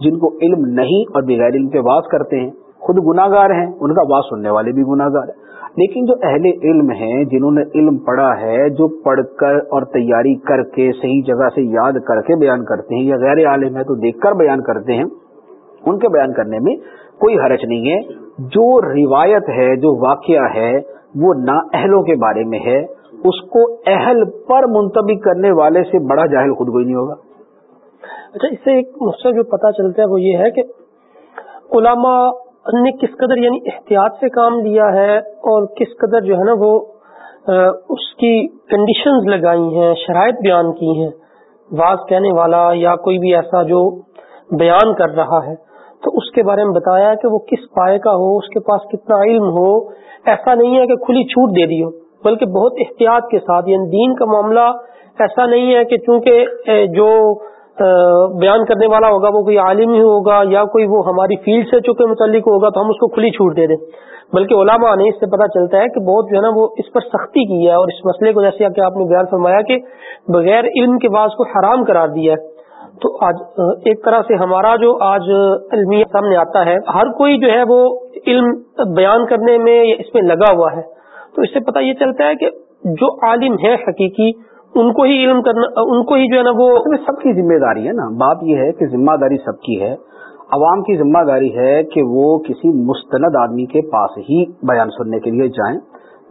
جن کو علم نہیں اور بغیر علم کے واز کرتے ہیں۔ خود گناہ گار ہیں، ان کا واز سننے والے بھی گناہ گار ہیں۔ لیکن جو اہل علم ہیں، جنہوں نے علم پڑھا ہے، جو پڑھ کر اور تیاری کر کے صحیح جگہ سے یاد کر کے بیان کرتے ہیں یا غیر عالم ہے تو دیکھ کر بیان کرتے ہیں، ان کے بیان کرنے میں کوئی حرج نہیں ہے۔ جو روایت ہے، جو واقعہ ہے، وہ نا اہلوں کے بارے میں ہے۔ اس کو اہل پر منتبک کرنے والے سے بڑا جاہل خود کوئی نہیں ہوگا۔ اچھا اس سے ایک مسئلہ جو پتا چلتا ہے وہ یہ ہے کہ علماء ان نے کس قدر یعنی احتیاط سے کام لیا ہے اور کس قدر جو ہے نا وہ اس کی کنڈیشنز لگائی ہیں، شرائط بیان کی ہیں۔ واز کہنے والا یا کوئی بھی ایسا جو بیان کر رہا ہے۔ تو اس کے بارے میں بتایا کہ وہ کس پائے کا ہو، اس کے پاس کتنا علم ہو۔ ایسا نہیں ہے کہ کھلی چھوٹ دے دی ہو، بلکہ بہت احتیاط کے ساتھ یعنی دین کا معاملہ ایسا نہیں ہے کہ چونکہ جو بیان کرنے والا ہوگا، وہ کوئی عالم ہی ہوگا یا کوئی وہ ہماری فیلڈ سے چکے متعلق ہوگا تو ہم اس کو کھلی چھوٹ دے دیں۔ بلکہ علماء نے اس سے پتہ چلتا ہے کہ بہت جو ہے نا وہ اس پر سختی کی ہے اور اس مسئلے کو جیسے کہ آپ نے بیان فرمایا کہ بغیر علم کے بعض کو حرام قرار دیا ہے۔ تو آج ایک طرح سے ہمارا جو آج علمی سامنے آتا ہے، ہر کوئی جو ہے وہ علم بیان کرنے میں یا اس میں لگا ہوا ہے۔ تو اس سے پتہ یہ چلتا ہے کہ جو عالم ہے حقیقی ان کو ہی علم کرنا، ان کو ہی جو ہے نا وہ سب کی ذمہ داری ہے نا۔ بات یہ ہے کہ ذمہ داری سب کی ہے۔ عوام کی ذمہ داری ہے کہ وہ کسی مستند آدمی کے پاس ہی بیان سننے کے لیے جائیں۔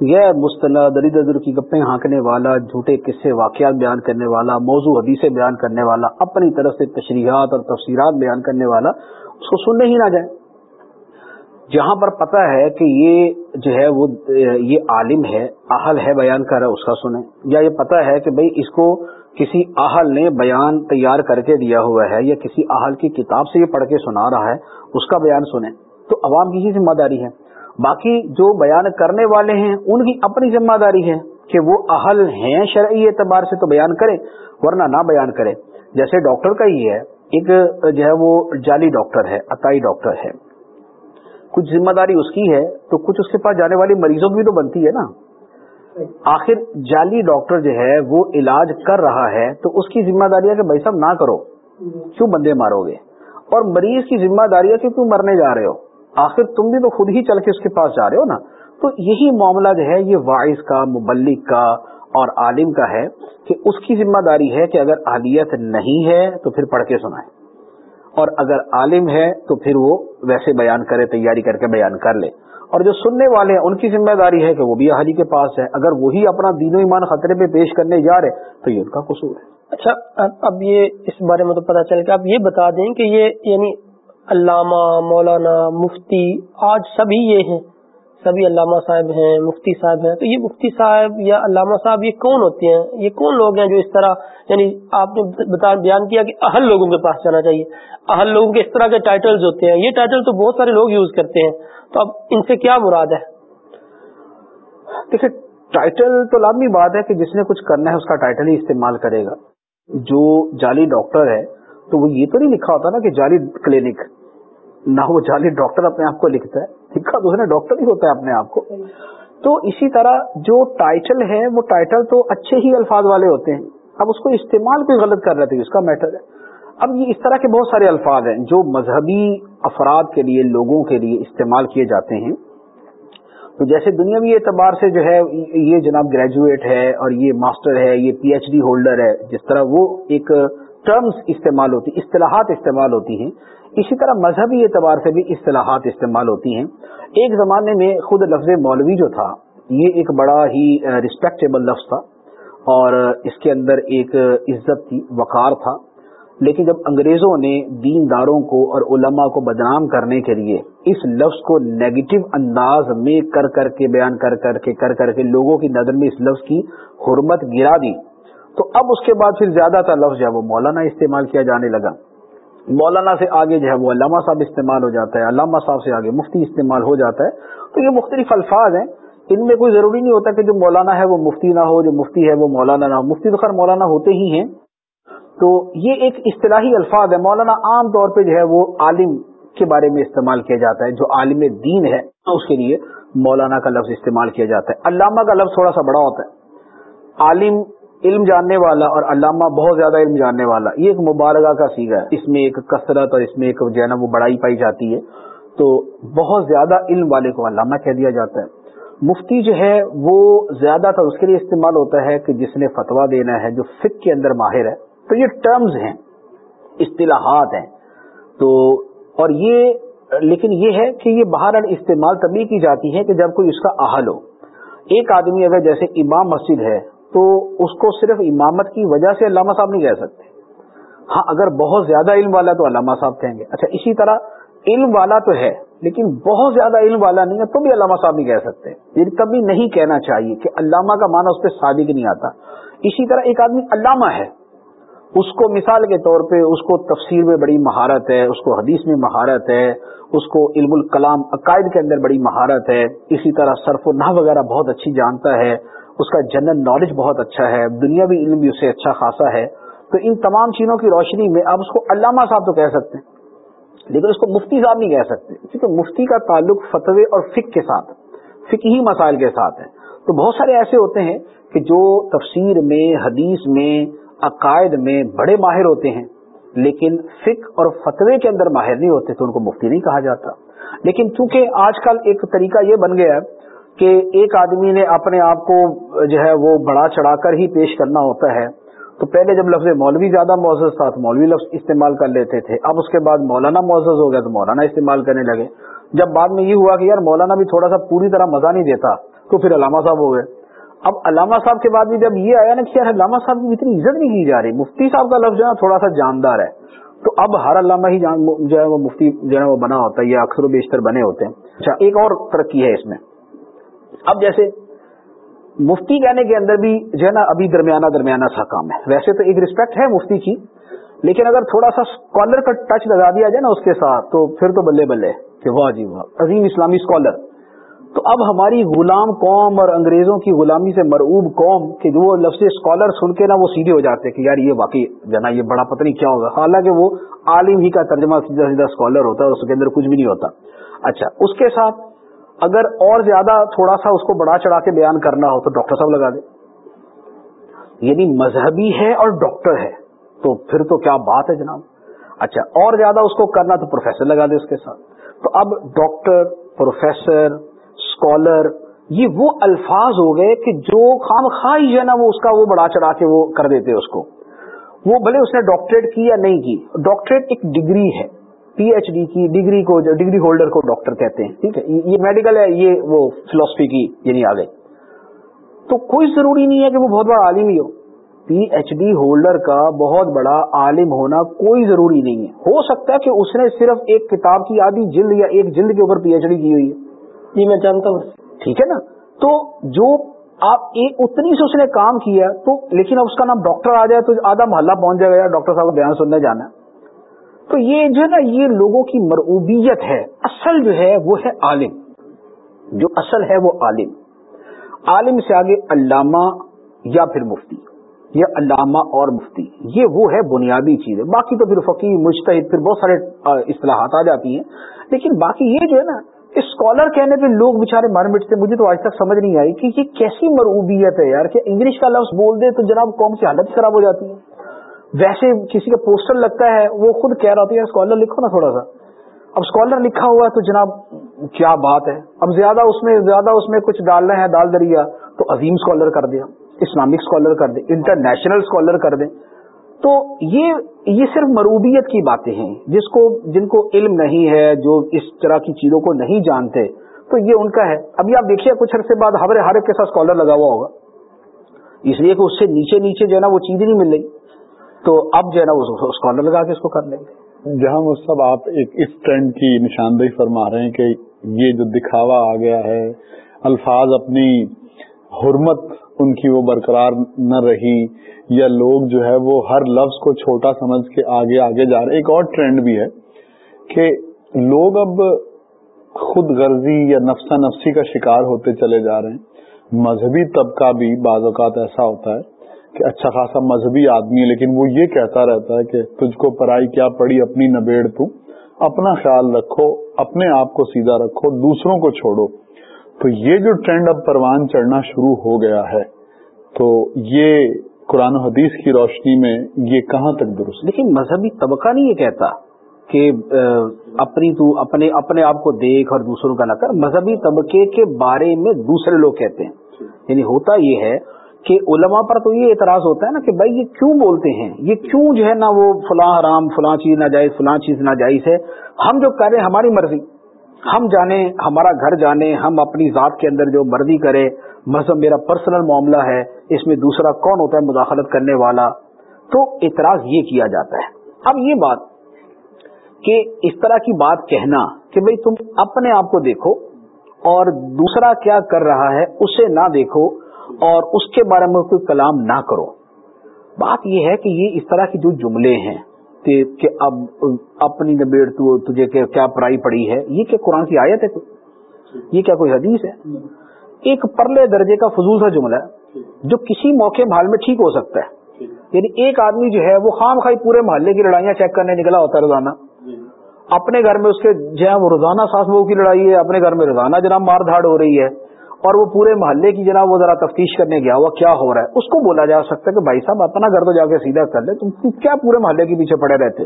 یہ مستند دری در کی گپیں ہانکنے والا، جھوٹے قصے، واقعات بیان کرنے والا، موضوع حدیثیں بیان کرنے والا، اپنی طرف سے تشریحات اور تفسیرات بیان کرنے والا، اس کو سننے ہی نہ جائیں۔ جہاں پر پتہ ہے کہ یہ جو ہے وہ، یہ عالم ہے، اہل ہے بیان کر رہا اس کا سنیں۔ یا یہ پتہ ہے کہ بھئی اس کو کسی اہل نے بیان تیار کر کے دیا ہوا ہے، یا کسی اہل کی کتاب سے یہ پڑھ کے سنا رہا ہے، اس کا بیان سنیں۔ تو عوام کی ہی ذمہ داری ہے۔ باقی جو بیان کرنے والے ہیں، ان کی اپنی ذمہ داری ہے کہ وہ اہل ہیں شرعی اعتبار سے تو بیان کرے ورنہ نہ بیان کرے جیسے ڈاکٹر کا ہی ہے، ایک جو ہے وہ جعلی ڈاکٹر ہے، عطائی ڈاکٹر ہے۔ کچھ ذمہ داری اس کی ہے، تو کچھ اس کے پاس جانے والی مریضوں کی بھی تو بنتی ہے نا۔ آخر جعلی ڈاکٹر جو ہے، وہ علاج کر رہا ہے، تو اس کی ذمہ داری ہے کہ بھائی صاحب نہ کرو۔ کیوں بندے مارو گے؟ اور مریض کی ذمہ داری ہے کہ تم مرنے جا رہے ہو؟ آخر تم بھی تو خود ہی چل کے اس کے پاس جا رہے ہو نا۔ تو یہی معاملہ جو ہے، یہ واعث کا مبلک کا اور عالم کا ہے کہ اس کی ذمہ داری ہے کہ اگر اہلیت نہیں ہے تو پھر پڑھ کے سنائے اور اگر عالم ہے تو پھر وہ ویسے بیان کرے، تیاری کر کے بیان کر لے۔ اور جو سننے والے ہیں، ان کی ذمہ داری ہے کہ وہ بھی اہلی کے پاس ہے۔ اگر وہی اپنا دین و ایمان خطرے پہ پیش کرنے جا رہے تو یہ ان کا قصور ہے۔ اچھا اب یہ اس بارے میں تو پتا چل کہ آپ یہ بتا دیں کہ یہ یعنی علامہ، مولانا، مفتی، آج سبھی یہ ہیں۔ سبھی علامہ صاحب ہیں، مفتی صاحب ہیں۔ تو یہ مفتی صاحب یا علامہ صاحب یہ کون ہوتے ہیں؟ یہ کون لوگ ہیں جو اس طرح یعنی آپ نے بیان کیا کہ اہل لوگوں کے پاس جانا چاہیے۔ اہل لوگوں کے اس طرح کے ٹائٹلز ہوتے ہیں۔ یہ ٹائٹل تو بہت سارے لوگ یوز کرتے ہیں۔ تو اب ان سے کیا مراد ہے؟ دیکھیے ٹائٹل تو لازمی بات ہے کہ جس نے کچھ کرنا ہے، اس کا ٹائٹل ہی استعمال کرے گا۔ جو جعلی ڈاکٹر ہے، تو وہ یہ تو نہیں لکھا ہوتا نا کہ جعلی کلینک نہ وہ جعلی ڈاکٹر اپنے آپ کو لکھتا ہے۔ لکھا تو ڈاکٹر ہی ہوتا ہے اپنے آپ کو. تو اسی طرح جو ٹائٹل ہے، وہ ٹائٹل تو اچھے ہی الفاظ والے ہوتے ہیں. اب اس کو استعمال بھی غلط کر رہے تھے اس کا میٹر ہے. اب یہ اس طرح کے بہت سارے الفاظ ہیں جو مذہبی افراد کے لیے، لوگوں کے لیے استعمال کیے جاتے ہیں. تو جیسے دنیاوی اعتبار سے جو ہے، یہ جناب گریجویٹ ہے اور یہ ماسٹر ہے، یہ پی ایچ ڈی ہولڈر ہے، جس طرح وہ ایک ٹرمز استعمال ہوتی اصطلاحات استعمال ہوتی ہیں۔ اسی طرح مذہبی اعتبار سے بھی اصطلاحات استعمال ہوتی ہیں۔ ایک زمانے میں خود لفظ مولوی جو تھا، یہ ایک بڑا ہی رسپیکٹیبل لفظ تھا اور اس کے اندر ایک عزت تھی، وقار تھا۔ لیکن جب انگریزوں نے دین داروں کو اور علماء کو بدنام کرنے کے لیے اس لفظ کو نیگیٹو انداز میں کر کر کے بیان کر کر کے کر کر کے لوگوں کی نظر میں اس لفظ کی حرمت گرا دی تو اب اس کے بعد پھر زیادہ تر لفظ جو ہے وہ مولانا استعمال کیا جانے لگا۔ مولانا سے آگے جو ہے وہ علامہ صاحب استعمال ہو جاتا ہے، علامہ صاحب سے آگے مفتی استعمال ہو جاتا ہے۔ تو یہ مختلف الفاظ ہیں، ان میں کوئی ضروری نہیں ہوتا کہ جو مولانا ہے وہ مفتی نہ ہو، جو مفتی ہے وہ مولانا نہ ہو۔ مفتی تو خیر مولانا ہوتے ہی ہیں۔ تو یہ ایک اصطلاحی الفاظ ہے مولانا عام طور پہ جو ہے وہ عالم کے بارے میں استعمال کیا جاتا ہے، جو عالم دین ہے، اس کے لیے مولانا کا لفظ استعمال کیا جاتا ہے۔ علامہ کا لفظ تھوڑا سا بڑا ہوتا ہے۔ عالم علم جاننے والا اور علامہ بہت زیادہ علم جاننے والا، یہ ایک مبارکہ کا سیگا ہے۔ اس میں ایک کثرت اور اس میں ایک جو ہے نا وہ بڑائی پائی جاتی ہے۔ تو بہت زیادہ علم والے کو علامہ کہہ دیا جاتا ہے۔ مفتی جو ہے وہ زیادہ تر اس کے لیے استعمال ہوتا ہے کہ جس نے فتوا دینا ہے جو فک کے اندر ماہر ہے۔ تو یہ ٹرمز ہیں، اصطلاحات ہیں۔ تو اور یہ، لیکن یہ ہے کہ یہ باہر استعمال تبھی کی جاتی ہے کہ جب کوئی اس کا احل ہو۔ ایک آدمی اگر جیسے امام مسجد ہے تو اس کو صرف امامت کی وجہ سے علامہ صاحب نہیں کہہ سکتے۔ ہاں اگر بہت زیادہ علم والا تو علامہ صاحب کہیں گے۔ اچھا اسی طرح علم والا تو ہے، لیکن بہت زیادہ علم والا نہیں ہے تو بھی علامہ صاحب نہیں کہہ سکتے۔ یہ کبھی نہیں کہنا چاہیے کہ علامہ کا معنی اس پہ صادق نہیں آتا۔ اسی طرح ایک آدمی علامہ ہے۔ اس کو مثال کے طور پہ اس کو تفسیر میں بڑی مہارت ہے، اس کو حدیث میں مہارت ہے، اس کو علم الکلام عقائد کے اندر بڑی مہارت ہے، اسی طرح صرف و نہ وغیرہ بہت اچھی جانتا ہے۔ اس کا جنرل نالج بہت اچھا ہے دنیا بھی علم بھی اسے اچھا خاصا ہے۔ تو ان تمام چیزوں کی روشنی میں آپ اس کو علامہ صاحب تو کہہ سکتے ہیں، لیکن اس کو مفتی صاحب نہیں کہہ سکتے۔ کیونکہ مفتی کا تعلق فتوے اور فک کے ساتھ فکی مسائل کے ساتھ ہے۔ تو بہت سارے ایسے ہوتے ہیں کہ جو تفسیر میں، حدیث میں، عقائد میں بڑے ماہر ہوتے ہیں، لیکن فک اور فتوے کے اندر ماہر نہیں ہوتے، تو ان کو مفتی نہیں کہا جاتا۔ لیکن چونکہ آج کل ایک طریقہ یہ بن گیا ہے کہ ایک آدمی نے اپنے آپ کو جو ہے وہ بڑا چڑھا کر ہی پیش کرنا ہوتا ہے۔ تو پہلے جب لفظ مولوی زیادہ معزز تھا تو مولوی لفظ استعمال کر لیتے تھے۔ اب اس کے بعد مولانا معزز ہو گیا تو مولانا استعمال کرنے لگے۔ جب بعد میں یہ ہوا کہ یار مولانا بھی تھوڑا سا پوری طرح مزہ نہیں دیتا تو پھر علامہ صاحب ہو گئے۔ اب علامہ صاحب کے بعد بھی جب یہ آیا نا کہ یار علامہ صاحب کی اتنی عزت نہیں کی جا رہی، مفتی صاحب کا لفظ جو ہے تھوڑا سا جاندار ہے۔ تو اب ہر علامہ ہی جو ہے وہ مفتی جو ہے وہ بنا ہوتا ہے یا اکثر و بیشتر بنے ہوتے ہیں۔ اچھا ایک اور ترقی ہے اس میں۔ اب جیسے مفتی کہنے کے اندر بھی جو ہے نا، ابھی درمیانہ درمیانہ سا کام ہے۔ ویسے تو ایک رسپیکٹ ہے مفتی کی، لیکن اگر تھوڑا سا اسکالر کا ٹچ لگا دیا جائے نا اس کے ساتھ، تو پھر تو بلے بلے کہ واہ جی واہ، عظیم اسلامی اسکالر تو اب ہماری غلام قوم اور انگریزوں کی غلامی سے مرعوب قوم کہ جو لفظ اسکالر سن کے نا وہ سیدھے ہو جاتے کہ یار یہ واقعی جنا یہ بڑا پتہ نہیں کیا ہوگا۔ حالانکہ وہ عالم ہی کا ترجمہ سیدھا سیدھا اسکالر ہوتا ہے اس کے اندر کچھ بھی نہیں ہوتا۔ اچھا اس کے ساتھ اگر اور زیادہ تھوڑا سا اس کو بڑا چڑھا کے بیان کرنا ہو تو ڈاکٹر صاحب لگا دے یعنی مذہبی ہے اور ڈاکٹر ہے۔ تو پھر تو کیا بات ہے جناب؟ اچھا اور زیادہ اس کو کرنا تو پروفیسر لگا دے اس کے ساتھ۔ تو اب ڈاکٹر، پروفیسر اسکالر یہ وہ الفاظ ہو گئے کہ جو خام خواہ ہے نا وہ اس کا وہ بڑا چڑھا کے وہ کر دیتے اس کو۔ وہ بھلے اس نے ڈاکٹریٹ کی یا نہیں کی۔ ڈاکٹریٹ ایک ڈگری ہے۔ پی ایچ ڈی کی ڈگری کو ڈگری ہولڈر کو ڈاکٹر کہتے ہیں ٹھیک ہے؟ یہ میڈیکل ہے یہ وہ فلاسفی کی یعنی آ گئی۔ تو کوئی ضروری نہیں ہے کہ وہ بہت بڑا عالم ہی ہو۔ پی ایچ ڈی ہولڈر کا بہت بڑا عالم ہونا کوئی ضروری نہیں ہے۔ ہو سکتا ہے کہ اس نے صرف ایک کتاب کی آدھی جلد یا ایک جلد کے اوپر پی ایچ ڈی کی ہوئی ہے۔ جی میں جانتا ہوں۔ ٹھیک ہے نا؟ تو جو آپ اتنی سے اس نے کام کیا تو لیکن اب اس کا نام ڈاکٹر آ جائے تو آدھا محلہ پہنچ جائے گا ڈاکٹر صاحب کا بیان سننے جانا تو یہ جو ہے نا، یہ لوگوں کی مرعوبیت ہے۔ اصل جو ہے وہ ہے عالم۔ جو اصل ہے وہ عالم۔ عالم سے آگے علامہ یا پھر مفتی، یا علامہ اور مفتی، یہ وہ ہے بنیادی چیز۔ ہے باقی تو پھر فقیر مشتحد پھر بہت سارے اصطلاحات آ جاتی ہیں۔ لیکن باقی یہ جو ہے نا، اسکالر کہنے پہ لوگ بےچارے مر مٹتے مجھے تو آج تک سمجھ نہیں آئی کہ یہ کیسی مرعوبیت ہے یار، کہ انگلش کا لفظ بول دے تو جناب قوم کی حالت خراب ہو جاتی ہے۔ ویسے کسی کا پوسٹر لگتا ہے، وہ خود کہہ رہا تھا یار اسکالر لکھو نا تھوڑا سا۔ اب اسکالر لکھا ہوا ہے تو جناب کیا بات ہے؟ اب زیادہ اس میں، زیادہ اس میں کچھ ڈالنا ہے، ڈال دریا تو عظیم اسکالر کر دیا، اسلامک اسکالر کر دیں انٹرنیشنل اسکالر کر دیں تو یہ یہ صرف مروبیت کی باتیں ہیں۔ جس کو، جن کو علم نہیں ہے، جو اس طرح کی چیزوں کو نہیں جانتے، تو یہ ان کا ہے۔ ابھی آپ دیکھیے، کچھ عرصے بعد ہر ہر ایک کے ساتھ اسکالر لگا ہوا ہوگا۔ اس لیے کہ اس سے نیچے نیچے جو ہے نا وہ چیز نہیں مل رہی۔ تو اب جو ہے نا اسکالر لگا کے اس کو کر لیں گے۔ جہاں مصحف آپ ایک اس ٹرینڈ کی نشاندہی فرما رہے ہیں کہ یہ جو دکھاوا آ گیا ہے، الفاظ اپنی حرمت ان کی وہ برقرار نہ رہی یا لوگ جو ہے وہ ہر لفظ کو چھوٹا سمجھ کے آگے آگے جا رہے ایک اور ٹرینڈ بھی ہے کہ لوگ اب خود غرضی یا نفسا نفسی کا شکار ہوتے چلے جا رہے ہیں۔ مذہبی طبقہ بھی بعض اوقات ایسا ہوتا ہے کہ اچھا خاصا مذہبی آدمی ہے، لیکن وہ یہ کہتا رہتا ہے کہ تجھ کو پڑھائی کیا پڑی اپنی نبیڑ تو؟ اپنا خیال رکھو، اپنے آپ کو سیدھا رکھو، دوسروں کو چھوڑو۔ تو یہ جو ٹرینڈ اب پروان چڑھنا شروع ہو گیا ہے، تو یہ قرآن و حدیث کی روشنی میں یہ کہاں تک درست لیکن مذہبی طبقہ نہیں یہ کہتا کہ اپنی تو، اپنے اپنے آپ کو دیکھ اور دوسروں کا نہ کر۔ مذہبی طبقے کے بارے میں دوسرے لوگ کہتے ہیں۔ یعنی ہوتا یہ ہے کہ علماء پر تو یہ اعتراض ہوتا ہے نا کہ بھائی یہ کیوں بولتے ہیں؟ یہ کیوں جو ہے نا وہ فلاں حرام، فلاں چیز ناجائز، فلاں چیز ناجائز ہے؟ ہم جو کر رہے ہیں ہماری مرضی۔ ہم جانے ہمارا گھر جانے، ہم اپنی ذات کے اندر جو مرضی کرے مذہب میرا پرسنل معاملہ ہے، اس میں دوسرا کون ہوتا ہے مداخلت کرنے والا؟ تو اعتراض یہ کیا جاتا ہے۔ اب یہ بات کہ اس طرح کی بات کہنا کہ بھئی تم اپنے آپ کو دیکھو اور دوسرا کیا کر رہا ہے، اسے نہ دیکھو اور اس کے بارے میں کوئی کلام نہ کرو۔ بات یہ ہے کہ یہ اس طرح کی جو جملے ہیں کہ اب اپنی نبیڑ تو تجھے کیا پڑھائی پڑی ہے؟ یہ کیا قرآن کی آیت ہے؟ کوئی یہ کیا کوئی حدیث ہے؟ ایک پرلے درجے کا فضول سا جملہ ہے، جو کسی موقع محل میں ٹھیک ہو سکتا ہے۔ یعنی ایک آدمی جو ہے، وہ خام خائی پورے محلے کی لڑائیاں چیک کرنے نکلا، ہوتا ہے روزانہ۔ اپنے گھر میں اس کے جو ہے، وہ روزانہ ساس بہو کی لڑائی ہے، اپنے گھر میں روزانہ جناب مار دھاڑ ہو رہی ہے۔ اور وہ پورے محلے کی جناب وہ ذرا تفتیش کرنے گیا ہوا، کیا ہو رہا ہے؟ اس کو بولا جا سکتا ہے کہ بھائی صاحب، اپنا گھر تو جا کے سیدھا کر لے، تم کیا پورے محلے کے پیچھے پڑے رہتے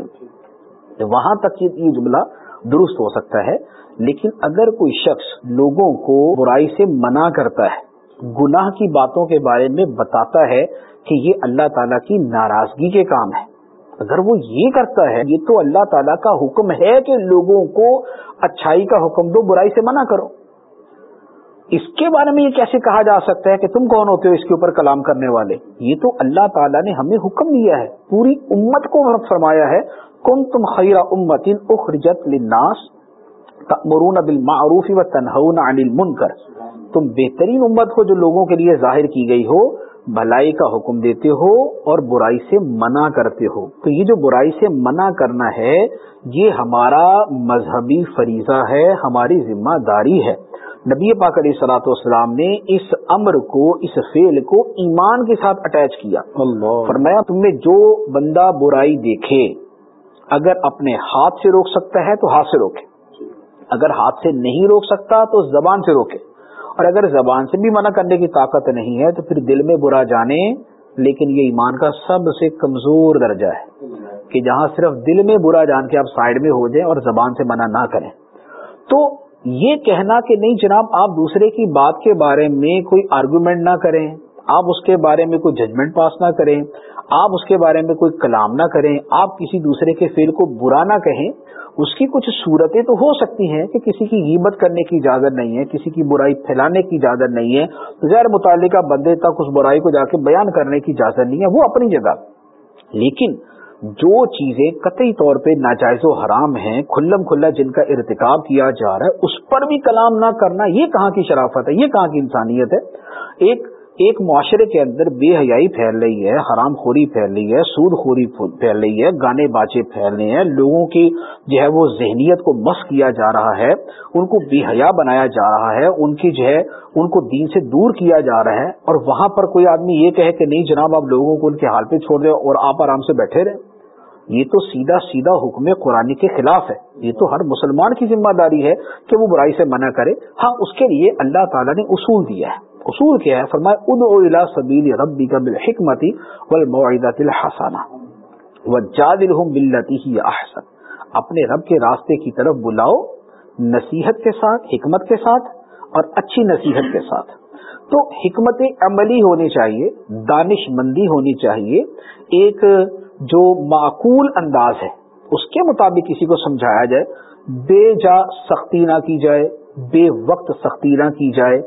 وہاں تک یہ جملہ درست ہو سکتا ہے، لیکن اگر کوئی شخص لوگوں کو برائی سے منع کرتا ہے، گناہ کی باتوں کے بارے میں بتاتا ہے کہ یہ اللہ تعالیٰ کی ناراضگی کے کام ہے۔ اگر وہ یہ کرتا ہے، یہ تو اللہ تعالیٰ کا حکم ہے کہ لوگوں کو اچھائی کا حکم دو، برائی سے منع کرو۔ اس کے بارے میں یہ کیسے کہا جا سکتا ہے کہ تم کون ہوتے ہو اس کے اوپر کلام کرنے والے؟ یہ تو اللہ تعالیٰ نے ہمیں حکم دیا ہے، پوری امت کو فرمایا ہے۔ کم تم خیر امت اخرجت للناس تأمرون بالمعروف و تنہون عن المنکر۔ تم بہترین امت کو جو لوگوں کے لیے ظاہر کی گئی ہو، بھلائی کا حکم دیتے ہو اور برائی سے منع کرتے ہو۔ تو یہ جو برائی سے منع کرنا ہے، یہ ہمارا مذہبی فریضہ ہے، ہماری ذمہ داری ہے۔ نبی پاک علیہ سلاۃ والسلام نے اس امر کو اس فیل کو ایمان کے ساتھ اٹیچ کیا۔ اللہ۔ فرمایا تم میں جو بندہ برائی دیکھے اگر اپنے ہاتھ سے روک سکتا ہے تو ہاتھ سے روکے۔ اگر ہاتھ سے نہیں روک سکتا تو زبان سے روکے۔ اور اگر زبان سے بھی منع کرنے کی طاقت نہیں ہے تو پھر دل میں برا جانے لیکن یہ ایمان کا سب سے کمزور درجہ ہے کہ جہاں صرف دل میں برا جان کے آپ سائڈ میں ہو جائیں اور زبان سے منع نہ کریں۔ تو یہ کہنا کہ نہیں جناب، آپ دوسرے کی بات کے بارے میں کوئی آرگومنٹ نہ کریں، آپ اس کے بارے میں کوئی ججمنٹ پاس نہ کریں، آپ اس کے بارے میں کوئی کلام نہ کریں، آپ کسی دوسرے کے فیل کو برا نہ کہیں، اس کی کچھ صورتیں تو ہو سکتی ہیں کہ کسی کی غیبت کرنے کی اجازت نہیں ہے، کسی کی برائی پھیلانے کی اجازت نہیں ہے، غیر متعلقہ بندے تک اس برائی کو جا کے بیان کرنے کی اجازت نہیں ہے، وہ اپنی جگہ۔ لیکن جو چیزیں قطعی طور پہ ناجائز و حرام ہیں، کھلم کھلا جن کا ارتکاب کیا جا رہا ہے، اس پر بھی کلام نہ کرنا، یہ کہاں کی شرافت ہے؟ یہ کہاں کی انسانیت ہے؟ ایک ایک معاشرے کے اندر بے حیائی پھیل رہی ہے، حرام خوری پھیل رہی ہے، سود خوری پھیل رہی ہے، گانے باچے پھیل رہے ہیں، لوگوں کی جو ہے وہ ذہنیت کو مس کیا جا رہا ہے، ان کو بے حیا بنایا جا رہا ہے، ان کی جو ہے، ان کو دین سے دور کیا جا رہا ہے، اور وہاں پر کوئی آدمی یہ کہے کہ نہیں جناب آپ لوگوں کو ان کے حال پہ چھوڑ دیں اور آپ آرام سے بیٹھے رہیں۔ یہ تو سیدھا سیدھا حکم قرآن کے خلاف ہے۔ یہ تو ہر مسلمان کی ذمہ داری ہے کہ وہ برائی سے منع کرے۔ ہاں اس کے لیے اللہ تعالیٰ نے اصول دیا ہے۔ اصول کیا ہے؟ فرمایا، ادعو الى سبیل ربی کا بالحکمتی والموعدت الحسانہ وجادلہم باللتی ہی احسن۔ اپنے رب کے راستے کی طرف بلاؤ، نصیحت کے ساتھ، حکمت کے ساتھ اور اچھی نصیحت کے ساتھ۔ تو حکمت عملی ہونی چاہیے دانش مندی ہونی چاہیے۔ ایک جو معقول انداز ہے، اس کے مطابق کسی کو سمجھایا جائے، بے جا سختی نہ کی جائے، بے وقت سختی نہ کی جائے۔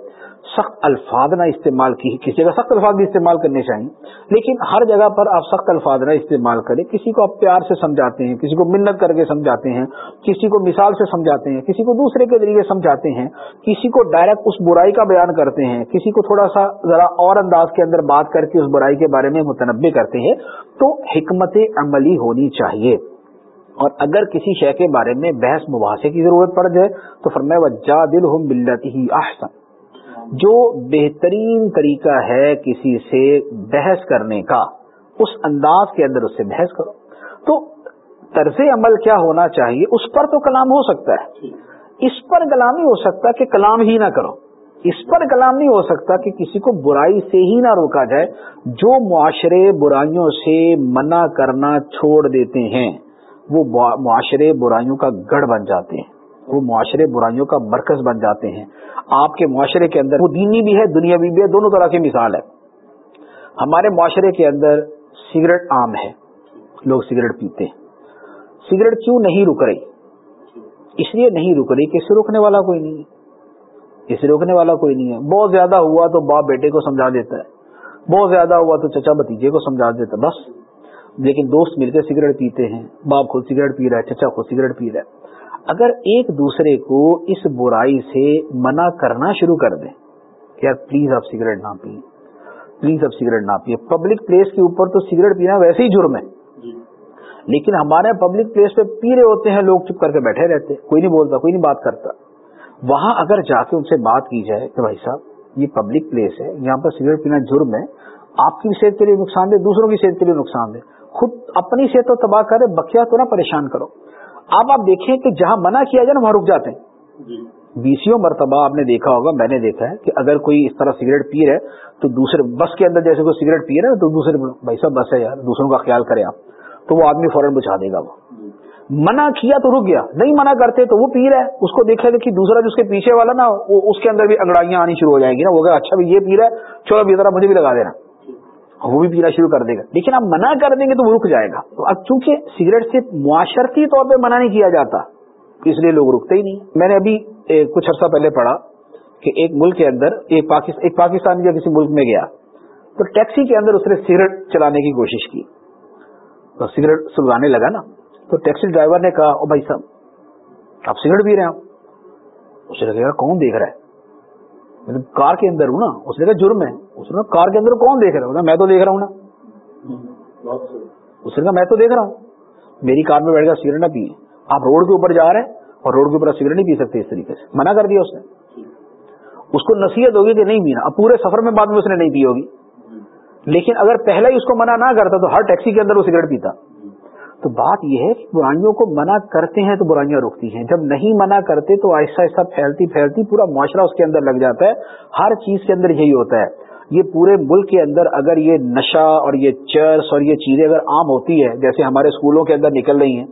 سخت الفاظ نہ استعمال کی کسی جگہ سخت الفاظ بھی استعمال کرنے چاہیے لیکن ہر جگہ پر آپ سخت الفاظ نہ استعمال کریں۔ کسی کو آپ پیار سے سمجھاتے ہیں، کسی کو منت کر کے سمجھاتے ہیں، کسی کو مثال سے سمجھاتے ہیں، کسی کو دوسرے کے ذریعے سمجھاتے ہیں، کسی کو ڈائریکٹ اس برائی کا بیان کرتے ہیں، کسی کو تھوڑا سا ذرا اور انداز کے اندر بات کر کے اس برائی کے بارے میں متنوع کرتے ہیں، تو حکمت عملی ہونی چاہیے۔ اور اگر کسی شے کے بارے میں بحث مباحثے کی ضرورت پڑ جائے، تو فرمائے وجہ دل ہوں ملتی ہی احسن جو بہترین طریقہ ہے کسی سے بحث کرنے کا، اس انداز کے اندر اس سے بحث کرو۔ تو طرز عمل کیا ہونا چاہیے؟ اس پر تو کلام ہو سکتا ہے۔ اس پر کلام نہیں ہو سکتا کہ کلام ہی نہ کرو۔ اس پر کلام نہیں ہو سکتا کہ کسی کو برائی سے ہی نہ روکا جائے۔ جو معاشرے برائیوں سے منع کرنا چھوڑ دیتے ہیں، وہ معاشرے برائیوں کا گڑھ بن جاتے ہیں۔ وہ معاشرے برائیوں کا مرکز بن جاتے ہیں۔ آپ کے معاشرے کے اندر وہ دینی بھی ہے، دنیاوی بھی ہے، دونوں طرح کی مثال ہے۔ ہمارے معاشرے کے اندر سگریٹ عام ہے۔ لوگ سگریٹ پیتے ہیں۔ سگریٹ کیوں نہیں رک رہی؟ اس لیے نہیں رک رہی کہ اسے روکنے والا کوئی نہیں ہے۔ اسے روکنے والا کوئی نہیں ہے۔ بہت زیادہ ہوا تو باپ بیٹے کو سمجھا دیتا ہے۔ بہت زیادہ ہوا تو چچا بتیجے کو سمجھا دیتا ہے۔ بس۔ لیکن دوست مل کے سگریٹ پیتے ہیں۔ باپ خود سگریٹ پی رہا ہے، چچا خود سگریٹ پی رہا ہے۔ اگر ایک دوسرے کو اس برائی سے منع کرنا شروع کر دیں کہ یار پلیز آپ سگریٹ نہ پیے پلیز آپ سگریٹ نہ پیے پبلک پلیس کے اوپر تو سگریٹ پینا ویسے ہی جرم ہے۔ لیکن ہمارے پبلک پلیس پہ پی رہے ہوتے ہیں لوگ چپ کر کے بیٹھے رہتے کوئی نہیں بولتا کوئی نہیں بات کرتا۔ وہاں اگر جا کے ان سے بات کی جائے کہ بھائی صاحب یہ پبلک پلیس ہے یہاں پر سگریٹ پینا جرم ہے۔ آپ کی صحت کے لیے نقصان دہ دوسروں کی صحت کے لیے نقصان دہ۔ خود اپنی صحت تو تباہ کرے بکیا تو نہ پریشان کرو۔ اب آپ دیکھیں کہ جہاں منع کیا جائے نا وہاں رک جاتے ہیں۔ بیسوں مرتبہ آپ نے دیکھا ہوگا میں نے دیکھا ہے کہ اگر کوئی اس طرح سگریٹ پی رہا ہے تو دوسرے بس کے اندر جیسے کوئی سگریٹ پی رہا ہے تو دوسرے بھائی صاحب بس ہے یار دوسروں کا خیال کریں آپ تو وہ آدمی فوراً بچا دے گا وہ۔ منع کیا تو رک گیا نہیں منع کرتے تو وہ پی رہا ہے۔ اس کو دیکھے گا کہ دوسرا جو اس کے پیچھے والا نا وہ اس کے اندر بھی انگڑائیاں آنی شروع ہو جائیں گی نا وہ اچھا بھی یہ پی رہا ہے چلو بھی ذرا مجھے بھی لگا دینا۔ وہ بھی پینا شروع کر دے گا۔ لیکن آپ منع کر دیں گے تو وہ رک جائے گا۔ تو اب چونکہ سگریٹ سے معاشرتی طور پہ منع نہیں کیا جاتا اس لیے لوگ رکتے ہی نہیں۔ میں نے ابھی کچھ عرصہ پہلے پڑھا کہ ایک ملک کے اندر، ایک پاکستان یا کسی ملک میں گیا، تو ٹیکسی کے اندر اس نے سگریٹ چلانے کی کوشش کی۔ تو سگریٹ سلگانے لگا نا، تو ٹیکسی ڈرائیور نے کہا، او بھائی صاحب، آپ سگریٹ پی رہے ہیں اسے لگے گا کون دیکھ رہا ہے؟ میں کار کے اندر ہوں نا، اس نے کہا جرم ہے۔ اس نے کار کے اندر کون دیکھ رہا ہوں میں تو دیکھ رہا ہوں نا۔ اس نے کہا میں تو دیکھ رہا ہوں۔ میری کار میں بیٹھ کر سگریٹ نہ پیے آپ روڈ کے اوپر جا رہے ہیں اور روڈ کے اوپر سگریٹ نہیں پی سکتے اس طریقے سے۔ منع کر دیا اس نے۔ اس کو نصیحت ہوگی کہ نہیں پینا۔ اب پورے سفر میں بعد میں اس نے نہیں پی ہوگی۔ لیکن اگر پہلے ہی اس کو منع نہ کرتا تو ہر ٹیکسی کے اندر وہ سگریٹ پیتا۔ تو بات یہ ہے کہ برائیوں کو منع کرتے ہیں تو برائیاں رکتی ہیں۔ جب نہیں منع کرتے تو آہستہ آہستہ پھیلتی پھیلتی پورا معاشرہ اس کے اندر لگ جاتا ہے۔ ہر چیز کے اندر یہی ہوتا ہے۔ یہ پورے ملک کے اندر اگر یہ نشہ اور یہ چرس اور یہ چیزیں اگر عام ہوتی ہے جیسے ہمارے اسکولوں کے اندر نکل رہی ہیں،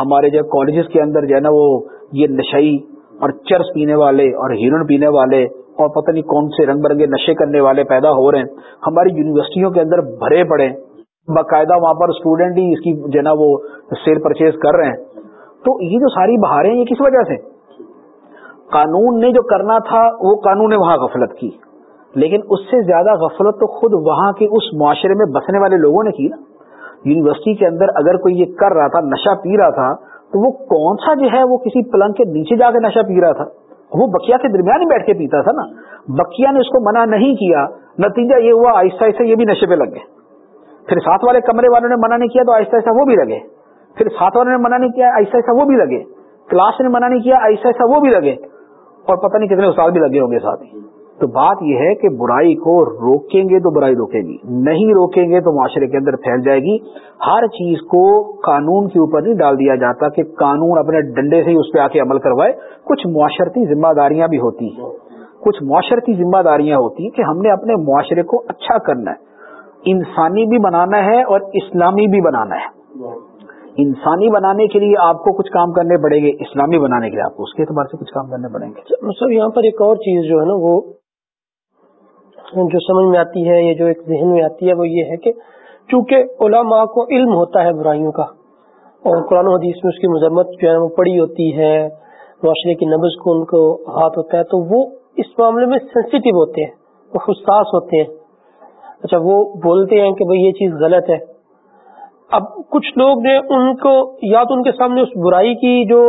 ہمارے جو کالجز کے اندر جو ہے نا وہ یہ نشئی اور چرس پینے والے اور ہیروئن پینے والے اور پتہ نہیں کون سے رنگ برنگے نشے کرنے والے پیدا ہو رہے ہیں۔ ہماری یونیورسٹیوں کے اندر بھرے پڑے باقاعدہ وہاں پر اسٹوڈینٹ ہی اس کی جو ہے نا وہ سیل پرچیز کر رہے ہیں۔ تو یہ جو ساری بہاریں یہ کس وجہ سے؟ قانون نے جو کرنا تھا، وہ قانون نے وہاں غفلت کی۔ لیکن اس سے زیادہ غفلت تو خود وہاں کے اس معاشرے میں بسنے والے لوگوں نے کی نا۔ یونیورسٹی کے اندر اگر کوئی یہ کر رہا تھا، نشہ پی رہا تھا، تو وہ کون سا جو ہے وہ کسی پلنگ کے نیچے جا کے نشہ پی رہا تھا؟ وہ بکیا کے درمیان ہی بیٹھ کے پیتا تھا نا۔ بکیا نے اس کو منع نہیں کیا، نتیجہ یہ ہوا، آہستہ آہستہ یہ بھی نشے پہ لگ گئے۔ پھر ساتھ والے کمرے والوں نے منع نہیں کیا تو آہستہ آہستہ وہ بھی لگے۔ پھر ساتھ والوں نے منع نہیں کیا، آہستہ آہستہ وہ بھی لگے۔ کلاس نے منع نہیں کیا، آہستہ آہستہ وہ بھی لگے۔ اور پتہ نہیں کتنے استاد بھی لگے ہوں گے ساتھ ہی۔ تو بات یہ ہے کہ برائی کو روکیں گے تو برائی روکے گی، نہیں روکیں گے تو معاشرے کے اندر پھیل جائے گی۔ ہر چیز کو قانون کے اوپر نہیں ڈال دیا جاتا کہ قانون اپنے ڈنڈے سے ہی اس پہ آ کے عمل کروائے۔ کچھ معاشرتی ذمہ داریاں بھی ہوتی ہیں۔ کچھ معاشرتی ذمہ داریاں ہوتی ہیں کہ ہم نے اپنے معاشرے کو اچھا کرنا ہے۔ انسانی بھی بنانا ہے اور اسلامی بھی بنانا ہے۔ انسانی بنانے کے لیے آپ کو کچھ کام کرنے پڑیں گے، اسلامی بنانے کے لیے آپ کو اس کے اعتبار سے کچھ کام کرنے پڑیں گے۔ مطلب یہاں پر ایک اور چیز جو ہے نا، وہ جو سمجھ میں آتی ہے، یہ جو ایک ذہن میں آتی ہے، وہ یہ ہے کہ چونکہ علماء کو علم ہوتا ہے برائیوں کا، اور قرآن و حدیث میں اس کی مذمت جو ہے وہ پڑی ہوتی ہے، معاشرے کی نبز کو ان کو ہاتھ ہوتا ہے، تو وہ اس معاملے میں سینسیٹیو ہوتے ہیں، وہ حساس ہوتے ہیں۔ اچھا وہ بولتے ہیں کہ بھئی یہ چیز غلط ہے۔ اب کچھ لوگ نے ان کو یا تو ان کے سامنے اس برائی کی جو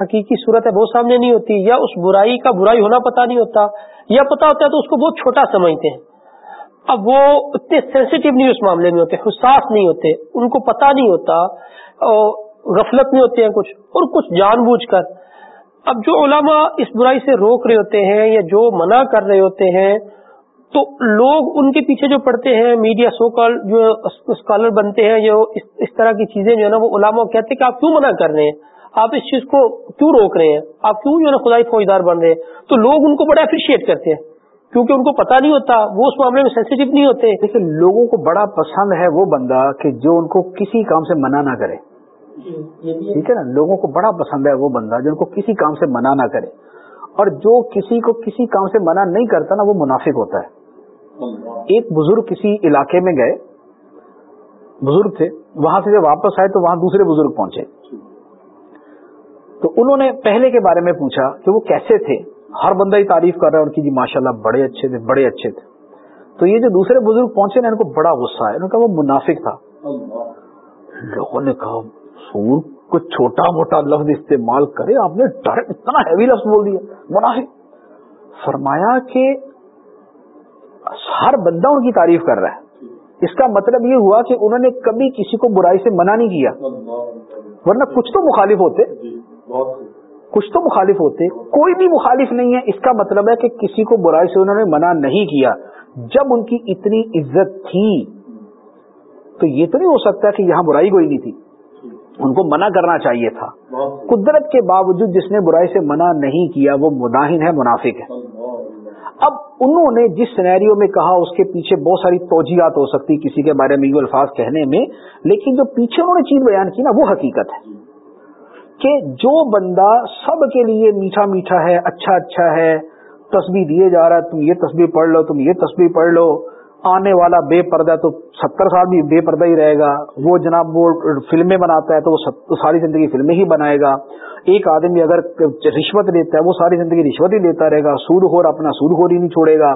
حقیقی صورت ہے، وہ سامنے نہیں ہوتی، یا اس برائی کا برائی ہونا پتا نہیں ہوتا، یا پتا ہوتا ہے تو اس کو بہت چھوٹا سمجھتے ہیں۔ اب وہ اتنے سینسیٹیو نہیں اس معاملے میں ہوتے، حساس نہیں ہوتے، ان کو پتا نہیں ہوتا غفلت نہیں ہوتے ہیں کچھ، اور کچھ جان بوجھ کر۔ اب جو علماء اس برائی سے روک رہے ہوتے ہیں یا جو منع کر رہے ہوتے ہیں تو لوگ ان کے پیچھے جو پڑھتے ہیں میڈیا سو کال جو اسکالر بنتے ہیں جو اس طرح کی چیزیں جو ہے نا وہ علماء کہتے ہیں کہ آپ کیوں منع کر رہے ہیں؟ آپ اس چیز کو کیوں روک رہے ہیں؟ آپ کیوں جو ہے نا خدائی فوجدار بن رہے ہیں؟ تو لوگ ان کو بڑا اپریشیٹ کرتے ہیں کیونکہ ان کو پتا نہیں ہوتا وہ اس معاملے میں سینسیٹیو نہیں ہوتے۔ لیکن لوگوں کو بڑا پسند ہے وہ بندہ کہ جو ان کو کسی کام سے منع نہ کرے۔ ٹھیک ہے نا؟ لوگوں کو بڑا پسند ہے وہ بندہ جو ان کو کسی کام سے منع نہ کرے۔ اور جو کسی کو کسی کام سے منع نہیں کرتا نا وہ منافق ہوتا ہے۔ ایک بزرگ کسی علاقے میں گئے، بزرگ تھے، وہاں سے جب واپس آئے تو وہاں دوسرے بزرگ پہنچے۔ تو انہوں نے پہلے کے بارے میں پوچھا کہ وہ کیسے تھے؟ ہر بندہ ہی تعریف کر رہا ہے، ان کی جی ماشاء اللہ بڑے اچھے تھے، بڑے اچھے تھے۔ تو یہ جو دوسرے بزرگ پہنچے نا، ان کو بڑا غصہ ہے انہوں نے کہا وہ منافق تھا۔ لوگوں نے کہا، سور کو چھوٹا موٹا لفظ استعمال کرے، آپ نے ڈائریکٹ اتنا ہیوی لفظ بول دیا، منافق! فرمایا کہ ہر بندہ ان کی تعریف کر رہا ہے۔ اس کا مطلب یہ ہوا کہ انہوں نے کبھی کسی کو برائی سے منع نہیں کیا۔ ورنہ کچھ تو مخالف ہوتے۔ کچھ تو مخالف ہوتے۔ کوئی بھی مخالف نہیں ہے۔ اس کا مطلب ہے کہ کسی کو برائی سے انہوں نے منع نہیں کیا۔ جب ان کی اتنی عزت تھی، تو یہ تو نہیں ہو سکتا کہ یہاں برائی کوئی نہیں تھی۔ ان کو منع کرنا چاہیے تھا۔ قدرت کے باوجود جس نے برائی سے منع نہیں کیا، وہ مداحن ہے، منافق ہے۔ اب انہوں نے جس سینیریو میں کہا اس کے پیچھے بہت ساری توجیات ہو سکتی کسی کے بارے میں یو الفاظ کہنے میں، لیکن جو پیچھے انہوں نے چیز بیان کی نا، وہ حقیقت ہے کہ جو بندہ سب کے لیے میٹھا میٹھا ہے اچھا اچھا ہے تصویر دیے جا رہا ہے، تم یہ تصویر پڑھ لو، تم یہ تصویر پڑھ لو آنے والا بے پردہ تو ستر سال بھی بے پردہ ہی رہے گا۔ وہ جناب وہ فلمیں بناتا ہے تو وہ ساری زندگی فلمیں ہی بنائے گا۔ ایک آدمی اگر رشوت لیتا ہے وہ ساری زندگی رشوت ہی لیتا رہے گا۔ سود خور اپنا سود خور ہی نہیں چھوڑے گا۔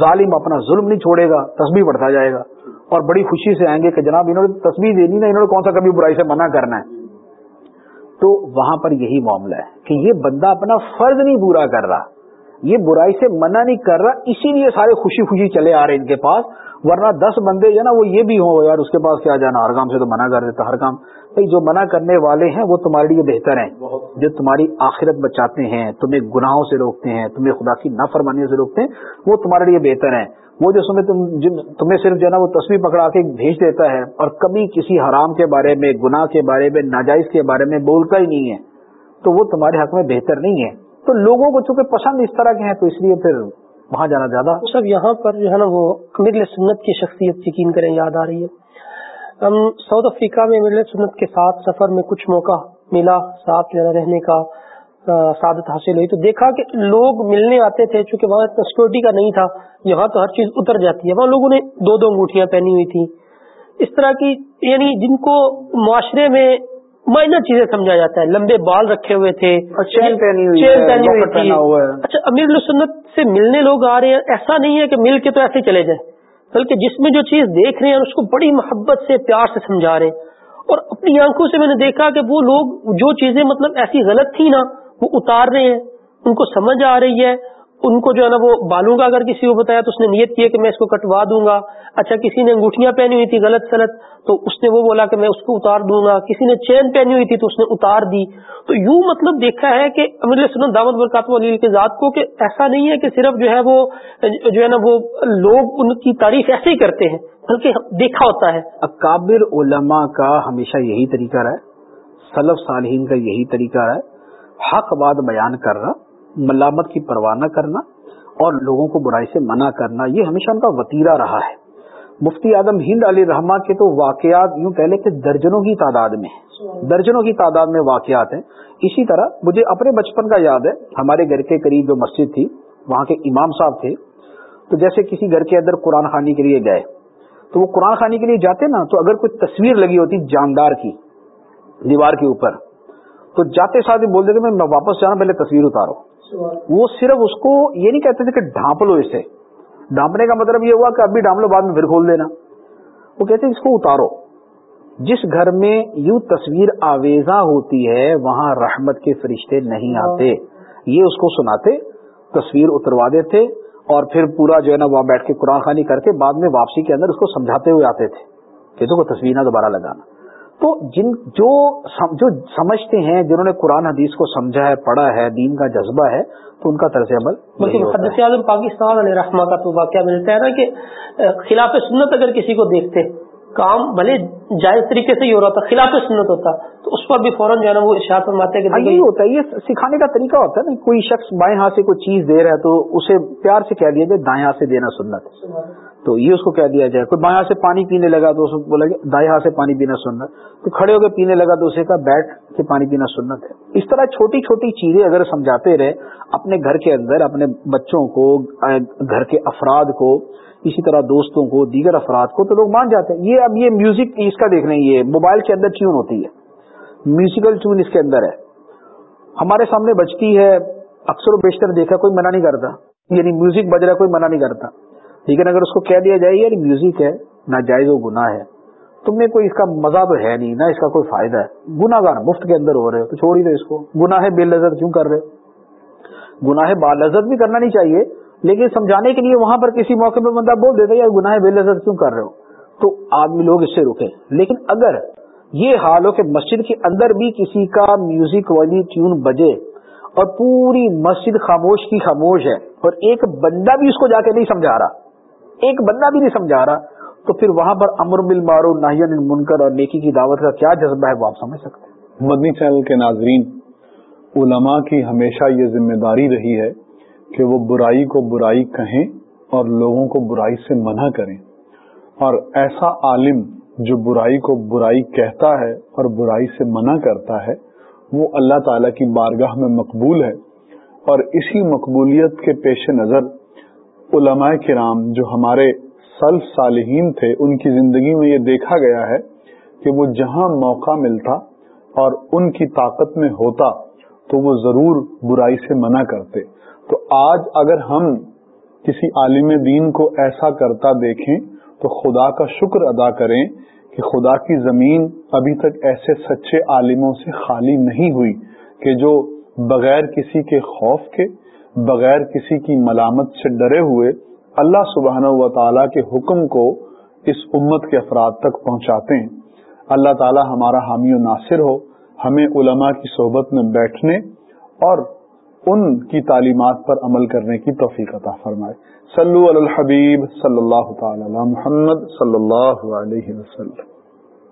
ظالم اپنا ظلم نہیں چھوڑے گا۔ تصویر بڑھتا جائے گا۔ اور بڑی خوشی سے آئیں گے کہ جناب انہوں نے تصویر دینی نا، انہوں نے کون سا کبھی برائی سے منع کرنا ہے؟ تو وہاں پر یہی معاملہ ہے کہ یہ بندہ اپنا فرض نہیں پورا کر رہا۔ یہ برائی سے منع نہیں کر رہا اسی لیے سارے خوشی خوشی چلے آ رہے ان کے پاس ورنہ دس بندے جو نا وہ یہ بھی ہوں یار اس کے پاس کیا جانا ہر کام سے تو منع کر دیتا ہر کام۔ بھائی جو منع کرنے والے ہیں وہ تمہارے لیے بہتر ہیں۔ جو تمہاری آخرت بچاتے ہیں تمہیں گناہوں سے روکتے ہیں تمہیں خدا کی نافرمانیوں سے روکتے ہیں وہ تمہارے لیے بہتر ہیں۔ وہ جو سمے تم تمہیں صرف جو ہے نا وہ تصویر پکڑا کے بھیج دیتا ہے اور کبھی کسی حرام کے بارے میں گناہ کے بارے میں ناجائز کے بارے میں بولتا ہی نہیں ہے تو وہ تمہارے حق میں بہتر نہیں ہے۔ تو لوگوں کو چونکہ پسند اس طرح کے ہیں تو اس لیے پھر وہاں جانا زیادہ سب یہاں پر جو ہے نا وہ امیر سنت کی شخصیت یقین کریں یاد آ رہی ہے۔ ہم ساؤتھ افریقہ میں امیر سنت کے ساتھ سفر میں کچھ موقع ملا، ساتھ رہنے کا سعادت حاصل ہوئی۔ تو دیکھا کہ لوگ ملنے آتے تھے چونکہ وہاں اتنا سیکورٹی کا نہیں تھا، یہاں تو ہر چیز اتر جاتی ہے۔ وہاں لوگوں نے دو دو انگوٹیاں پہنی ہوئی تھی اس طرح کی یعنی جن کو معاشرے میں مائنر چیزیں سمجھا جاتا ہے۔ لمبے بال رکھے ہوئے تھے۔ چین پہنی ہوئی تھی۔ اچھا امیر السنت سے ملنے لوگ آ رہے ہیں۔ ایسا نہیں ہے کہ مل کے تو ایسے چلے جائیں۔ بلکہ جس میں جو چیز دیکھ رہے ہیں اس کو بڑی محبت سے پیار سے سمجھا رہے ہیں۔ اور اپنی آنکھوں سے میں نے دیکھا کہ وہ لوگ جو چیزیں مطلب ایسی غلط تھی نا وہ اتار رہے ہیں۔ ان کو سمجھ آ رہی ہے۔ ان کو جو ہے نا وہ بالوں کا اگر کسی کو بتایا تو اس نے نیت کی ہے کہ میں اس کو کٹوا دوں گا۔ اچھا کسی نے انگوٹیاں پہنی ہوئی تھی غلط سلط۔ تو اس نے وہ بولا کہ میں اس کو اتار دوں گا۔ کسی نے چین پہنی ہوئی تھی تو اس نے اتار دی۔ تو یوں مطلب دیکھا ہے کہ امیر سنت دعوت برکات علی کے ذات کو کہ ایسا نہیں ہے کہ صرف جو ہے وہ، جو ہے نا وہ لوگ ان کی تعریف ایسے ہی کرتے ہیں، بلکہ دیکھا ہوتا ہے۔ اکابر علماء کا ہمیشہ یہی طریقہ رہا ہے، سلف صالحین کا یہی طریقہ رہا ہے، حق بات بیان کرنا۔ ملامت کی پرواہ نہ کرنا اور لوگوں کو برائی سے منع کرنا یہ ہمیشہ ان کا وطیرہ رہا ہے۔ مفتی اعظم ہند علی رحمٰ کے تو واقعات یوں کہہ لیں کہ درجنوں کی تعداد میں درجنوں کی تعداد میں واقعات ہیں۔ اسی طرح مجھے اپنے بچپن کا یاد ہے ہمارے گھر کے قریب جو مسجد تھی وہاں کے امام صاحب تھے۔ تو جیسے کسی گھر کے اندر قرآن خانی کے لیے گئے تو وہ قرآن خانی کے لیے جاتے نا تو اگر کوئی تصویر لگی ہوتی جاندار کی دیوار کے اوپر تو جاتے ساتھ بول دے کہ میں واپس جانا پہلے تصویر اتارو وہ صرف اس کو یہ نہیں کہتے تھے کہ ڈھانپ لو اسے۔ ڈھانپنے کا مطلب یہ ہوا کہ ابھی ڈھانپ لو بعد میں پھر کھول دینا۔ وہ کہتے اس کو اتارو۔ جس گھر میں یوں تصویر آویزاں ہوتی ہے وہاں رحمت کے فرشتے نہیں آتے۔ یہ اس کو سناتے تصویر اتروا دیتے اور پھر پورا جو ہے نا وہاں بیٹھ کے قرآن خانی کر کے بعد میں واپسی کے اندر اس کو سمجھاتے ہوئے آتے تھے کہ تو تصویر نہ دوبارہ لگانا۔ تو جن جو جو سمجھتے ہیں جنہوں نے قرآن حدیث کو سمجھا ہے پڑھا ہے دین کا جذبہ ہے تو ان کا طرز عمل بلکہ اعظم پاکستان علیہ رحمہ کا تو واقعہ ملتا ہے نا کہ خلاف سنت اگر کسی کو دیکھتے کام بھلے جائز طریقے سے ہی ہو رہا تھا خلاف سنت ہوتا تو اس پر بھی فوراً جو ہے نا وہ ارشاد فرماتے ہیں یہی ہوتا ہے یہ سکھانے کا طریقہ ہوتا ہے نا کوئی شخص بائیں ہاتھ سے کوئی چیز دے رہا ہے تو اسے پیار سے کہہ دیا جائے دائیں ہاتھ سے دینا سنت۔ تو یہ اس کو کہہ دیا جائے، کوئی بائیں سے پانی پینے لگا تو اس کو دائیں ہاتھ سے پانی پینا سنت۔ تو کھڑے ہو کے پینے لگا تو اسے کہا بیٹھ کے پانی پینا سنت ہے۔ اس طرح چھوٹی چھوٹی چیزیں اگر سمجھاتے رہے، اپنے گھر کے اندر، اپنے بچوں کو گھر کے افراد کو، اسی طرح دوستوں کو، دیگر افراد کو، تو لوگ مان جاتے ہیں۔ یہ اب یہ میوزک اس کا دیکھ رہے ہیں، یہ موبائل کے اندر ٹیون ہوتی ہے۔ میوزیکل ٹیون اس کے اندر ہے۔ ہمارے سامنے بجتی ہے، اکثر و بیشتر دیکھا کوئی منع نہیں کرتا۔ یعنی میوزک بج رہا کوئی منع نہیں کرتا۔ لیکن اگر اس کو کہہ دیا جائے یار میوزک ہے نہ جائز و گناہ ہے، تم نے کوئی اس کا مزہ تو ہے نہیں، نہ اس کا کوئی فائدہ ہے۔ گناہ گار مفت کے اندر ہو رہے ہو، تو چھوڑ ہی دو اس کو۔ گناہ بے لذت کیوں کر رہے گناہ با لذت بھی کرنا نہیں چاہیے، لیکن سمجھانے کے لیے وہاں پر کسی موقع پہ بندہ بول دیتا یار گناہ بے لذت کیوں کر رہے ہو؟ تو آدمی لوگ اس سے رکے۔ لیکن اگر یہ حال ہو کہ مسجد کے اندر بھی کسی کا میوزک والی ٹیون بجے اور پوری مسجد خاموش کی خاموش ہے اور ایک بندہ بھی اس کو جا کے نہیں سمجھا رہا ایک بندہ بھی نہیں سمجھا رہا، تو پھر وہاں پر امر بالمارو ناہین منکر اور نیکی کی دعوت کا کیا جذبہ ہے، وہ آپ سمجھ سکتے ہیں۔ مدنی چینل کے ناظرین، علماء کی ہمیشہ یہ ذمہ داری رہی ہے کہ وہ برائی کو برائی کہیں اور لوگوں کو برائی سے منع کریں۔ اور ایسا عالم جو برائی کو برائی کہتا ہے اور برائی سے منع کرتا ہے، وہ اللہ تعالی کی بارگاہ میں مقبول ہے۔ اور اسی مقبولیت کے پیش نظر علماء کرام جو ہمارے سلف صالحین تھے، ان کی زندگی میں یہ دیکھا گیا ہے کہ وہ جہاں موقع ملتا اور ان کی طاقت میں ہوتا تو وہ ضرور برائی سے منع کرتے۔ تو آج اگر ہم کسی عالم دین کو ایسا کرتا دیکھیں تو خدا کا شکر ادا کریں کہ خدا کی زمین ابھی تک ایسے سچے عالموں سے خالی نہیں ہوئی کہ جو بغیر کسی کے خوف کے بغیر کسی کی ملامت سے ڈرے ہوئے اللہ سبحانہ و تعالیٰ کے حکم کو اس امت کے افراد تک پہنچاتے ہیں۔ اللہ تعالیٰ ہمارا حامی و ناصر ہو، ہمیں علماء کی صحبت میں بیٹھنے اور ان کی تعلیمات پر عمل کرنے کی توفیق عطا فرمائے۔ صلو علی الحبیب صلی اللہ تعالی محمد صلی اللہ علیہ وسلم۔